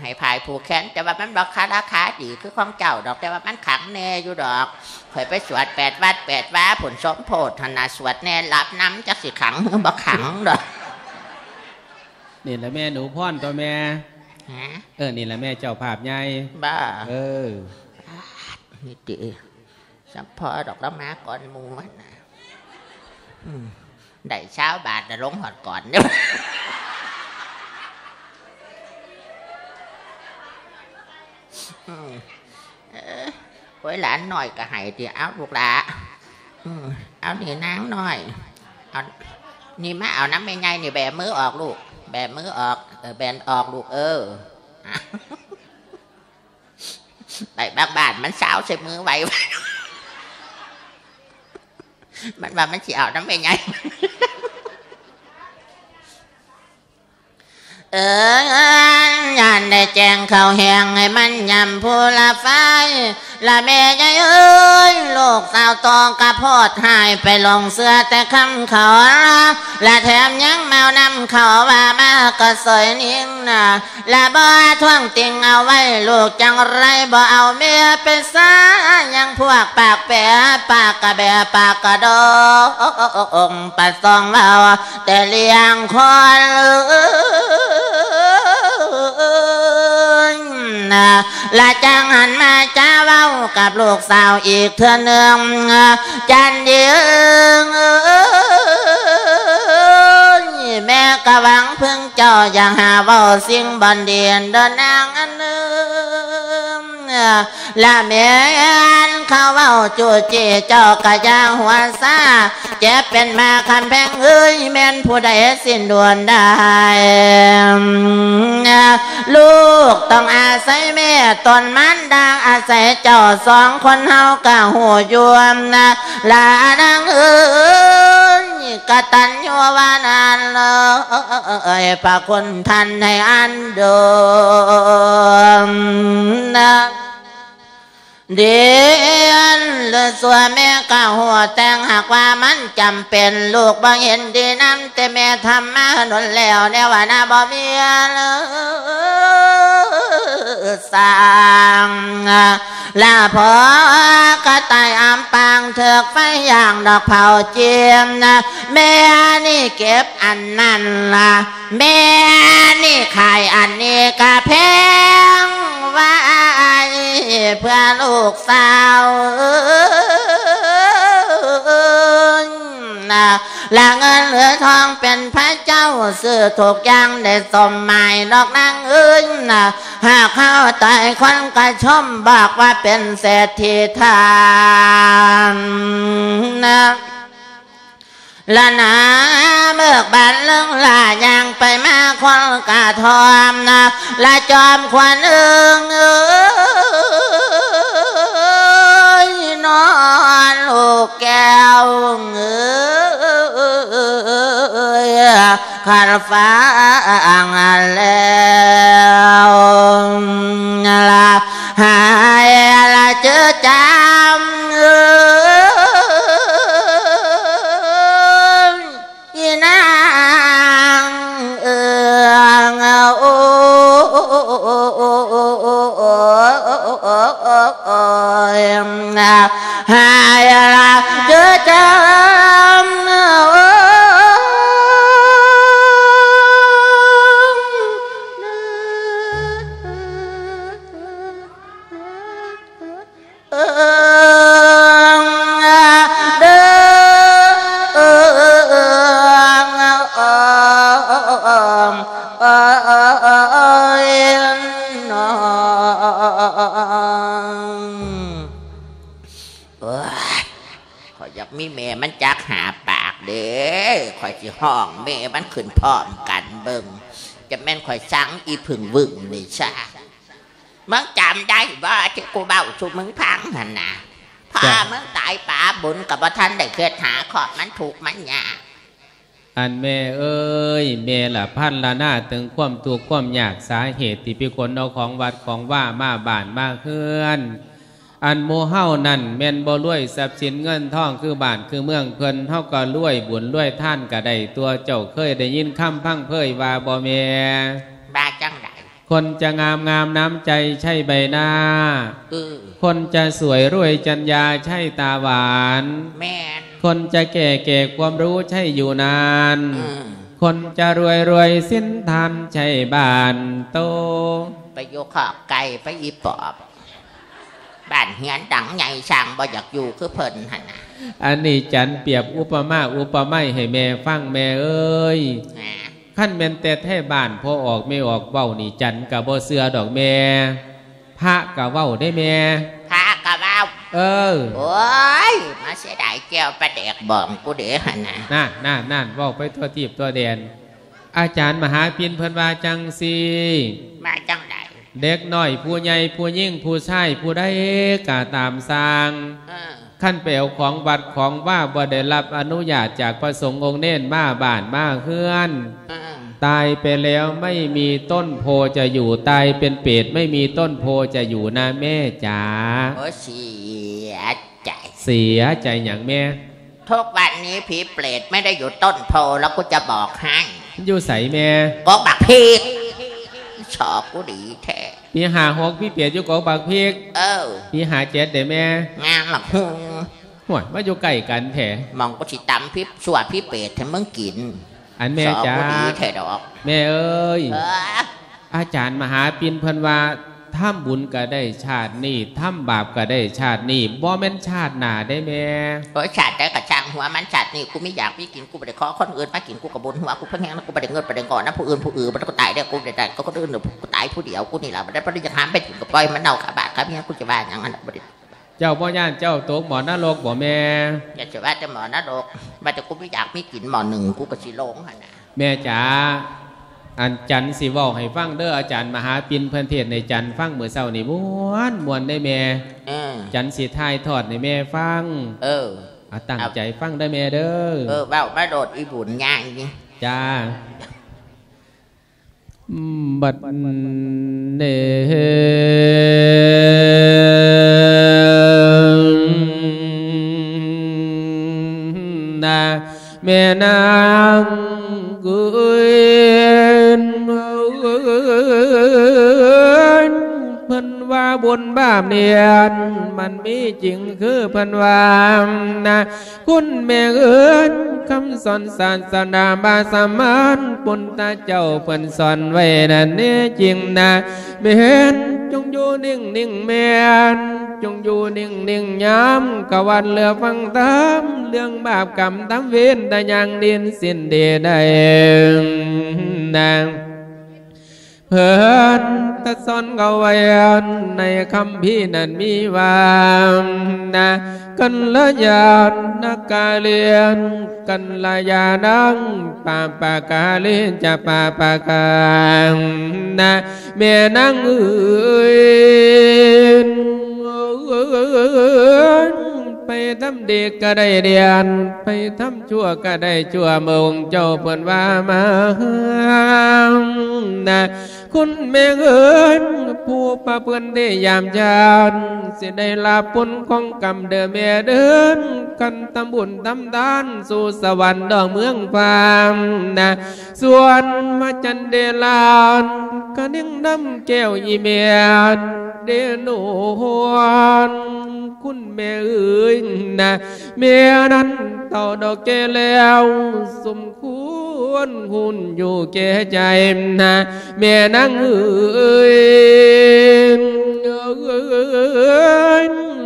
ให้พายผูกแขนแต่ว่ามันบอกคาราคาดีคือของเจ้าดอกแต่ว่ามันขังแน่อยู่ดอกข่อยไปสวดแปดวัดแปดว้าผลสมโพธนาสวดแน่รับน้ำจักสิขังบอกขังดอกนี่แหละแม่หนูพ่อนตัวแม่ฮะเออนี่แหละแม่เจ้าภาพใหญ่บ้าเออนี่ดีสัมพอดอกละมาก่อนหมูมันนะอืมได้เช้าบาทนะลงหอดก่อนเนี่ย อืมเออไว้หลานหน่อยก็ให้เดี๋ยวเอาลูกหลาอืมเอานี่นางหน่อยเอานี่มา เอาน้ำไม่ไงนี่แบมือออกลูกแบมือออกเออแบนออกลูกเออไปบ้านบ้านมันยันไม่ไงเออยานได้แจงเขาแหงให้มันยำผู้ละไฟละแม่ยายเอ้ยลูกสาวตองกระโพดหายไปลงเสื้อแต่คำเขาละแถมยังแมวนำเขาว่ามาก็สวยนิ่งนะและบ่ท่วงติงเอาไว้ลูกจังไรบ่เอาเมียเป็นสายังพวกปากแปะปากกระแบปากกระโดองปัดซองเบาแต่เลี้ยงคน และจังหันมาจ้าเว้ากับลูกสาวอีกเทื่อเนึ่งจันยืงแม่กะหวังพึ่งเจ้าอย่างหาเว้าสิ่งบันเดียนเดินนางอันนึง และแม่นเขาเว้าจูจีเจ้ากะยาหัวซาเจ็บเป็นมาคันแพงเอ้ยแม่นผู้ใดสิ้นดวนได้ ลูกต้องอาศัยแม่ตนมันดางอาศัยเจ้าสองคนเฮากะหัวยวมนะลานางเอ้ยกะตันยัววานานเลยพระคุณท่านให้อันดมนะ เดียนลือสัวแม่กะหัวแต่งหากว่ามันจำเป็นลูกบ่เห็นดีน้ำแต่แม่ทำมาหนุนแล้วแนวว่านาบ่เมียเลยสร้างลาพอกระต่ายอามปางเถือกไฟอย่างดอกเผาเจียมนะแม่นี่เก็บอันนั้นล่ะแม่นี่ขายอันนี้กะแพงไว้เพื่อลูกสาวนะละเงินเหลือทองเป็นพระเจ้าซื้อถูกย่างได้สมหมายดอกนางอื่นนะหากเข้าตายคนกระชมบอกว่าเป็นเศรษฐีทานนะละนาเบิกบานเรื่องลายังไปมาคนกาทอมนะละจอมควันเอิงเอ้ยนอ ลูกแก้วเงยขันฟ้าอ่างแล้วลาหายละเจอจ้า แม่มันขึ้นพร้อมกันเบิ่งจะแม่นขอยสังอีผึ่งวึ่งนี่ซะมึงจำได้ว่าที่กูเบ้าสุมึงพังหันนะพามึงตายป่าบุญกับท่านได้เคยหาขอบมันถูกมันยากอันแม่เอ้ยแม่ละพันละหน้าถึงความตัวความอยากสาเหตุที่เป็นคนเอาของวัดของว่ามาบ้านมาเฮือน อันโมเฮานั่นแม่นบ่รวยทรัพย์สินเงินทองคือบ้านคือเมืองเพิ่นเฮาก็รวยบุญรวยท่านก็ได้ตัวเจ้าเคยได้ยินคำพังเพยว่าบ่แม่บาจังไดคนจะงามงามน้ำใจใช่ใบหน้าเออคนจะสวยรวยจัญญาใช่ตาหวาน แม่น คนจะแก่แก่ความรู้ใช่อยู่นานอืมคนจะรวยรวยสิ้นทันใช่บ้านโต ไปโยขอบไก่ไปอีปอบ บ้านเฮียนดังใหญ่สร้างบ่อยากอยู่คือเพิ่นหั่นน่ะอันนี้จันเปรียบอุปมาอุปไมยให้แม่ฟังแม่เอ้ยอ่าขั้นแม่นแต่แท้บ้านพอออกไม่ออกเว้านี่จันกับบ่เสือดอกแม่พระกับเว้าได้แม่พากะว่าเออโอ้ยมาเสียดายแก้วปลาแดกบ่องกูเด้หั่นน่ะน่าน่าน่านเว้าไปทั่วทีบตัวแดนอาจารย์มหาปินเพิ่นว่าจังสีมาจังได เด็กน้อยผู้ใหญ่ผู้ยิ่งผู้ชายผู้ใดกาตามสร้างเออขั้นเปลวของวัดของว่าบ่ได้รับอนุญาตจากพระสงฆ์องค์เน้นมาบ้านมาเฮือนเออตายไปแล้วไม่มีต้นโพจะอยู่ตายเป็นเปรตไม่มีต้นโพจะอยู่นะแม่จ๋าโอ้เสียใจเสียใจอย่างแม่ทุกวันนี้ผีเปรตไม่ได้อยู่ต้นโพแล้วกูจะบอกให้อยู่ใสแม่บอกบักพีก ชอบกูดีแท้พี่หาหกพี่เปียดอยู่กอกปากเพีกเออพี่หาเจ็ดเด้แม่งานหลักหงห่วยมาอยู่ใกล้กันแถมองกูสิตำพิบสวดพี่เปรตให้มึงกิน อันแม่ชอบจ๋ากูดีแท้ดอกแม่เอ้ยเอออาจารย์มหาปินเพิ่นว่า ถ้ำบุญก็ได้ชาตินี้ถ้ำบาปก็ได้ชาตินี้บ่แม่นชาติหน้าได้แม่โอ้ยชาติได้กระช่างหัวมันชาตินี่กูไม่อยากพี่กินกูไม่ได้ขอคนอื่นมากินกูกระบุญหัวกูเพิ่งแห้งแล้วกูไม่ได้เงินไปได้ก่อนนะผู้อื่นผู้อื่นมันก็ตายได้กูได้แต่ก็คนอื่นเดี๋ยวกูตายผู้เดียวกูนี่แหละไม่ได้ไม่ได้จะทำไปถึงกับปล่อยมันเน่าขาบาดครับเนี่ยกูจะว่าอย่างนั้นน่ะบ่ได้เจ้าบ่ย่านเจ้าตกหมอนรกบ่แม่อย่าจะว่าจะหมอนะดอกว่าแต่กูไม่อยากมีกินหมอหนึ่งกูก็สิโลงหันนะแม่จ๋า อันจันทร์สิเว้าให้ฟังเด้ออาจารย์มหาปินเพิ่นเทศน์ในจันทร์ฟังมื้อเช้านี่ม่วนม่วนได้แม่เออจันทร์สิทายทอดให้แม่ฟัง เออเอาตั้งใจฟังได้อแม่เด้อเออเบ้ามาโดดอีบุญง่ายนี่จ้าอืมบัดเนนาแม่นา บนบ้ามเนียนมันมีจริงคือเพิ่นว่านะคุณแม่เอิญคำสอนศาสนาบาสมานปุณตาเจ้าเพิ่นสอนไว้นั่นนี่จริงนะเมนจงอยู่นิ่งนิ่งแม่นจงอยู่นิ่งนิ่งย้ำกวันเลือฟังตามเรื่องบาปกรรมตามเวรแต่ยังดินสิ้นเดได้นาง เพื่อนตะสอนเขาไว้ในคำพี่นั้นมีว่านะกันละยานนักกาเลียนกันละยานังปาปากาเลียนจะปาปากางนะเมียนังเอ้ย ไปทำดีก็ได้เดียน ไปทำชั่วก็ได้ชั่วมงเจ้าเพิ่นว่ามานะ คุณแม่เอิญผู้ประเพื่อนได้ยามยานสิได้ลาผลของกรรมเดิมแม่เดินกันทำบุญทำทานสู่สวรรค์ดอกเมืองฟามนะส่วนมาจันเดลานก็นิ่งน้ำแก้วอีเมียนเดโนฮวนคุณแม่เอ้ยนะเมียนั้นเต่าดอกแก่แล้วสมควรหุ่นอยู่แก่ใจนะแม่นางเอ้ย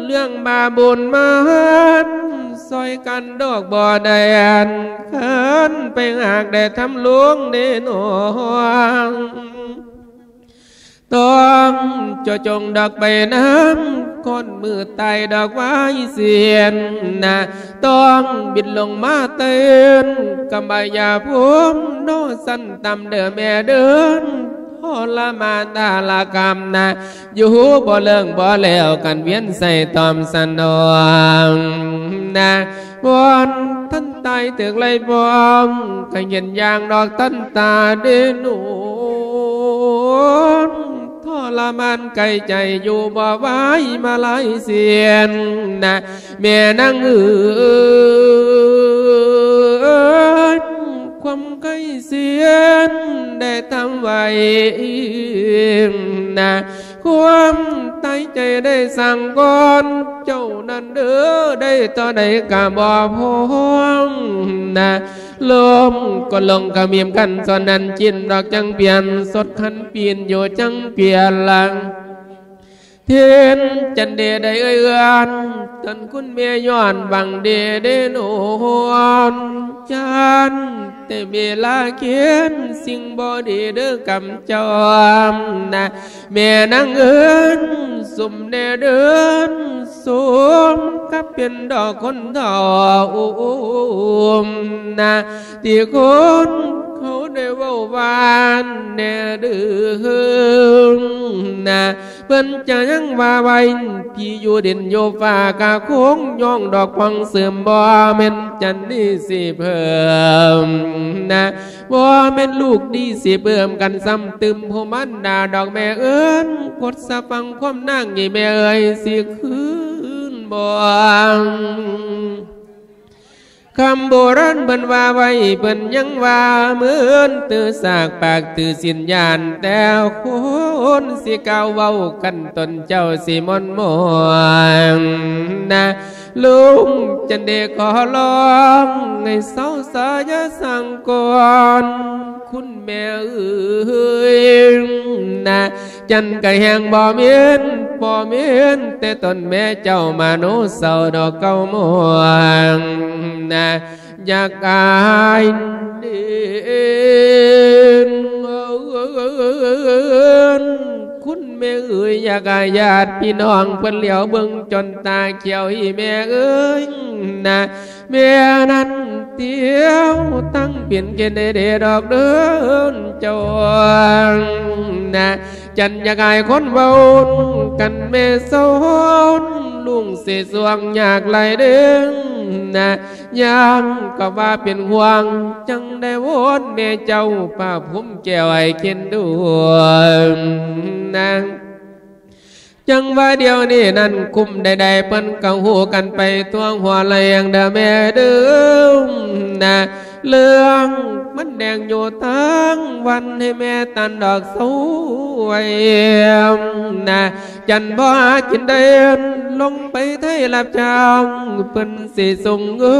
เรื่องบาบุญมาซอยกันดอกบ่อแดนขันไปหากได้ทำหลวงเดนหงต้องจะจงดอกใบน้ำก้นมือไตดอกไม้เสียนนะต้องบินลงมาเตือนกำบายาพุมโนสันตำเดือแม่เดิน ทรมานตาลากรรมนะอยู่บ่เลิงบ่แล้วกันเวียนใส่ตอมสนองนะบอนท่านตายตึกไรบองก็เย็นยางดอกต้นตาเดนูทรมานไกลใจอยู่บ่ไหว้มาหลายเสียนนะแม่นางเอ๋ยความไกลเสียน ทำไว้นะความใต้ใจได้สั่งก่อนเจ้านั้นเด้อได้ต่อได้กะบ่พงนะลมก็ลงกะเมียมกันสอนนั้นจินดอกจังเปลี่ยนสดขันเปลี่ยนอยู่จังเปลี่ยนหลัง เทียนจันเดได้เอื้อนตันคุณเมียย้อนบังเดเดโนอนจันแต่เวลา เขียนสิ่งบอดีเด้อกำจอมนะแม่นางเอินสุ่มเดเดินสมกับเป็นดอกคนทออุ้มนะที่คนเขาได้ว่าวานแน่ดื้อนะเพิ่นจะยังว่าไว้พี่อยู่เด่นโยฟ้ากาโค้งย่องดอกพังเสื่อมบ่แม่นจันดีสิเพิ่มนะบ่แม่นลูกดีสิเพิ่มกันซ้ำตึมผู้มันดาดอกแม่เอิ้นกดสะฟังความนั่งใหญ่แม่เอ้ยสิคืนบ่ คำโบราณเพิ่นว่าไว้เพิ่นยังว่าเหมือนตือสากปากตือสินญาณแต่คนสิเก่าเว้ากันตนเจ้าสิมนมวงนะ ลุงจันเดขอร้องให้เศร้าสายสั่งก่อนคุณแม่เอ้ยนะจันกะแหงบ่เมียนบ่เมียนแต่ตนแม่เจ้ามาโนเศร้าดอกเก้าม่วงนะอยากอายเดินคุณ แม่เอ้ยอยากยญาติพี่น้องเพิ่นเหลียวเบิ่งจนตาเขียวอีแม่เอ้ยนะแม่นั้นเตียวตั้งเปลี่ยนเกณฑ์เดดอกเดินจงนะจันอยากายคนเว้ากันแม่สอนลุงเสสวงอยากไหลเด้งนะยังก็ว่าเป็นห่วง จังได้วนแม่เจ้าป้าผมแก้วไอ้เข็นดวงนะ จังว่าเดียวนี้นั่นคุ้มใดๆเปิ้นกังหูกันไปตวงหัวแรงเดอแม่เด้อนะเรื่องมันแดงอยู่ทั้งวันให้แม่ตันดอกสวยนะจันบ่หากินเดินลงไปไทยรับจางเปิ้นสิส่งเงิ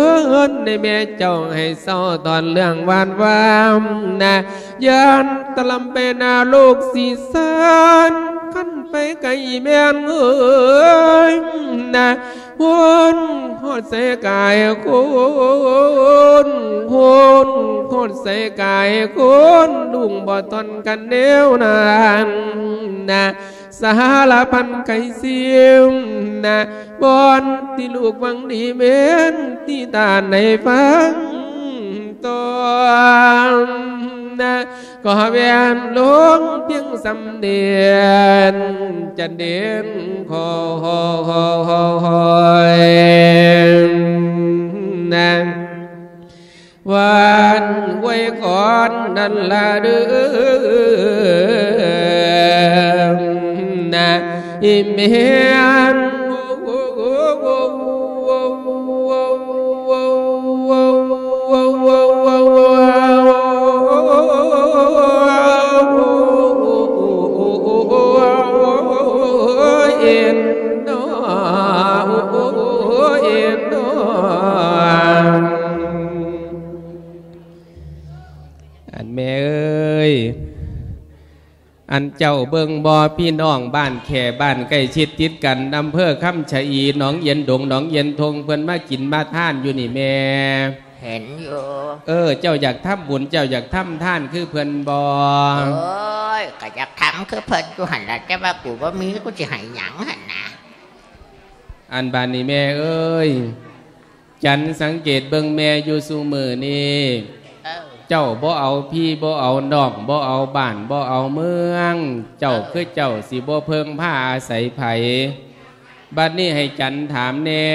นในแม่เจ้าให้เศร้าตอนเรื่องวานวามนะยานตะลำไปนาลูกสีสัน ไปไกลแม่นเอ้ยนะวนหอดเสกายคนคนหอดเสกายคนดุงบ่ทนกันเดียวนานนะสารพันไก่เสียมนะบอนที่ลูกวังดีเมนที่ตาในฟังตัวน ก็เวียนลวงเพียงสำเดียนจะเด่นคอยนะวันไว้ก่อนนั่นละเดือนะอิเมียน อันเจ้าเบิงบอพี่น้องบ้านแค่บ้านใกล้ชิดติดกันอำเภอคำชะอีหนองเย็นดงหนองเย็นทงเพิ่นมากินมาท่านอยู่นี่แม่เห็นอยู่เออ เจ้าอยากทำบุญเจ้าอยากทำท่านคือเพิ่นบอโอ้ยก็อยากทำคือเพิ่นกูหันละแต่ว่ากูว่ามีกูจะให้หยังหันนะอันบานนี้แม่เอ้ย จันสังเกตเบิงแม่อยู่สูมือนี่ เออเจ้าบ่เอาพี่บ่เอาน้องบ่เอาบ้านบ่เอาเมือง เจ้าคือเจ้าสิบ่เพิ่งผ้าอาศัยไผบัดนี้ให้จันถามแน่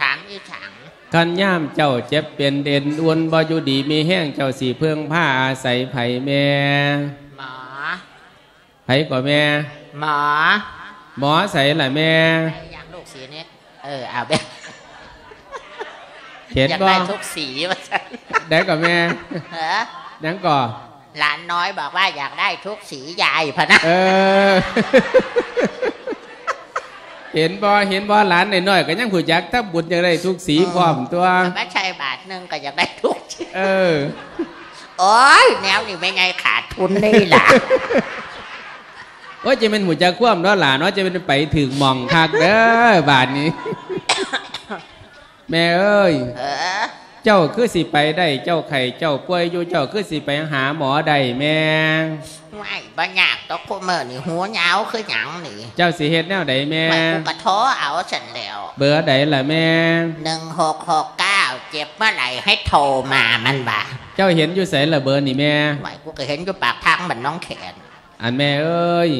ถามอีถังคันย่ามเจ้าเจ็บเป็นเด่นอ้วนบ่อยู่ดีมีแห้งเจ้าสิเพิ่งผ้าอาศัยไผแม่หมอไผก่อแม่หมอหมอใส่ละแม่อย่างลูกสีนี้เออเอาแบบเห็นอยากบ่ได้ทุกสีว่าฉัน ได้ก่อแม่เหรอยังก่อหลานน้อยบอกว่าอยากได้ทุกสียายพะนะเออ เห็นบ่เห็นบ่หลานน้อยๆก็ยังผู้จักถ้าบุญยังได้ทุกสีพร้อมตัวไม่ใช่บาทหนึ่งก็อยากได้ทุกสีเออโอ้ยแนวนี่ไม่ไงขาดทุนนี่ล่ะว่าจะเป็นหูจักคว่ำเนาะหลานเนาะจะเป็นไปถึงหมองคักเด้อบาทนี้ แม่เอ้ย เออเจ้าคือสิไปได้เจ้าไข่เจ้าป่วยอยู่เจ้าคือสิไปหาหมอได้แม่ไม่บ่ยากตกคู่มือนี่หัวยาวคือหยังนี่ เจ้าสิเฮ็ดแนวใดแม่ไม่กูกระท้อเอาฉันแล้ว เบอร์ใดล่ะแม่หนึ่งหกหกเก้าเจ็บเมื่อไหร่ให้โทรมามันบ่าเจ้าเห็นอยู่ไสละเบอร์นี่แม่ไม่กูก็เห็นอยู่ปากทางมันน้องแขนอันแม่เอ้ย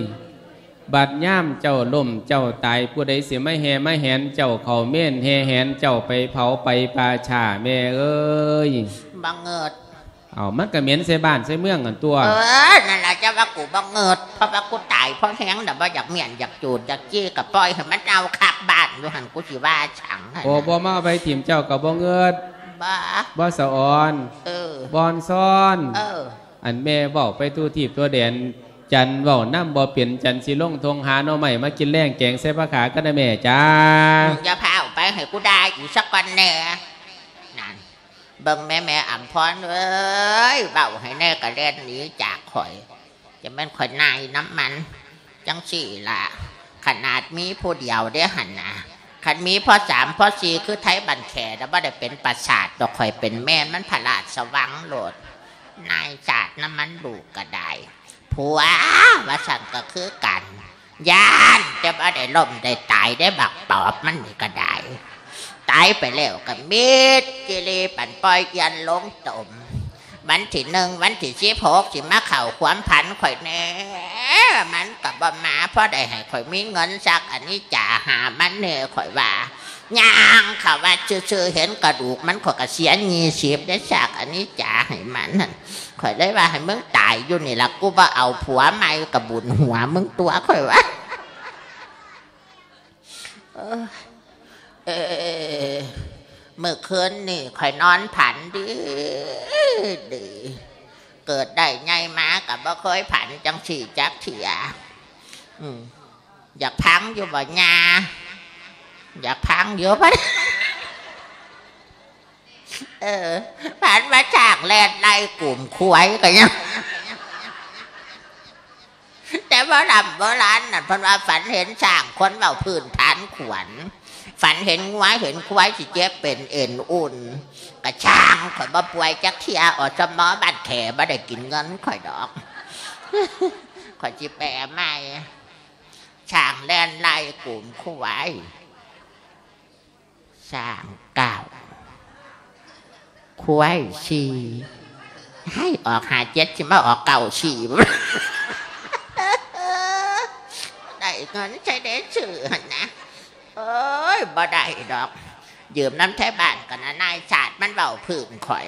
บัดย่ามเจ้าล่มเจ้าตายผู้ใดเสียไม่แห่ไม่แหนเจ้าเขาเม่นแห่แหนเจ้าไปเผาไปปาชาแม่เอ้ยบังเงิดเอามันก็เหม็นใส่บ้านใส่เมืองกันตัว เออ นั่นแหละจะว่ากูบังเงิดเพราะว่ากูตายเพราะแห้งแต่ว่าอยากเมียนอยากจูดอยากจี้กับปล่อยให้มันเอาคักบ้านอยู่หันกูสิว่าฉังหั่นโอ้บ่มาเอาไปถิ่มเจ้ากับบ่เงิดบ้าบ่สะออน เออบอนซ่อน เออ อันแม่เว้าไปตู้ทีบตัวแดน จันเว้าน้ำบ่เปลี่ยนจันสิลงทงหาหน่อใหม่มากินแรงแกงใส่ผ้าขาก็ได้แม่จ้ามึงจะพาออกไปให้กูได้อีกสักวันแน่นั่นเบิ่งแม่แม่อ่ำพรเอ้ยเบาให้แน่กระเด็นหนีจากข่อย จะแม่นข่อยนายน้ำมัน จังสี่ละขนาดมีผู้เดียวได้หันนะขันมีพ่อสามพ่อสี่คือไทยบันแขแล้วบ่ได้เป็นประสาทดอกข่อยเป็นแม่มันผลาดสวังโหลดนายจาดน้ำมันลูกก็ได้ ผัวว่าสั่นก็คือกันยานจะบ่ได้ล่มได้ตายได้บักปอบมันนี่ก็ได้ตายไปแล้วก็มิดกิเลปันปล่อยยันลงตมวันที่หนึ่งวันที่สิบหกสิมาเข่าความพันข่อยแน่มันกับบมาเพราะได้ให้ข่อยมีเงินสักอันนี้จ่าหามันเน่ข่อยว่าย่างเขาว่าชื่อเห็นกระดูกมันข่อยก็เสียยี่สิบได้สักอันนี้จ่าให้มันนั่น ข่อยได้ว่าให้มึงตายอยู่นี่ละกูว่าเอาผัวใหม่กับบุญหัวมึงตัวข่อยว่าเออเมื่อคืนนี่ข่อยนอนผันดีดี เกิดได้ไงมากับบ่เคยผันจังสี่จักเถียอยากพังอยู่บ่ญาอยากพังอยู่ปะ เออผันมาจากแลนไล่กลุ่มควายกันยังแต่ว่าดำโบราณนั่นพราะว่าฝันเห็นสร้างคนเบาพื้นฐานขวัญฝันเห็นงัวเห็นควายสิเจ็บเป็นเอ็นอุ่นกระช่างข่อยบ่ป่วยจักเทียออสมอบัดแขบ่ได้กินเงินข่อยดอกข่อยจิแปลใหม่ช่างแล่นไล่กลุ่มควายสร้างเก้า ควายสี่ให้ออกหาเจ็ดชิมาออกเก่าสี่ได้เงินใช้ได้ชื่อนนะเอ้ยบ่ได้ดอก ยืมน้ำแท้บ้านกันนะนายศาสตร์มันเบาผื่นข่อย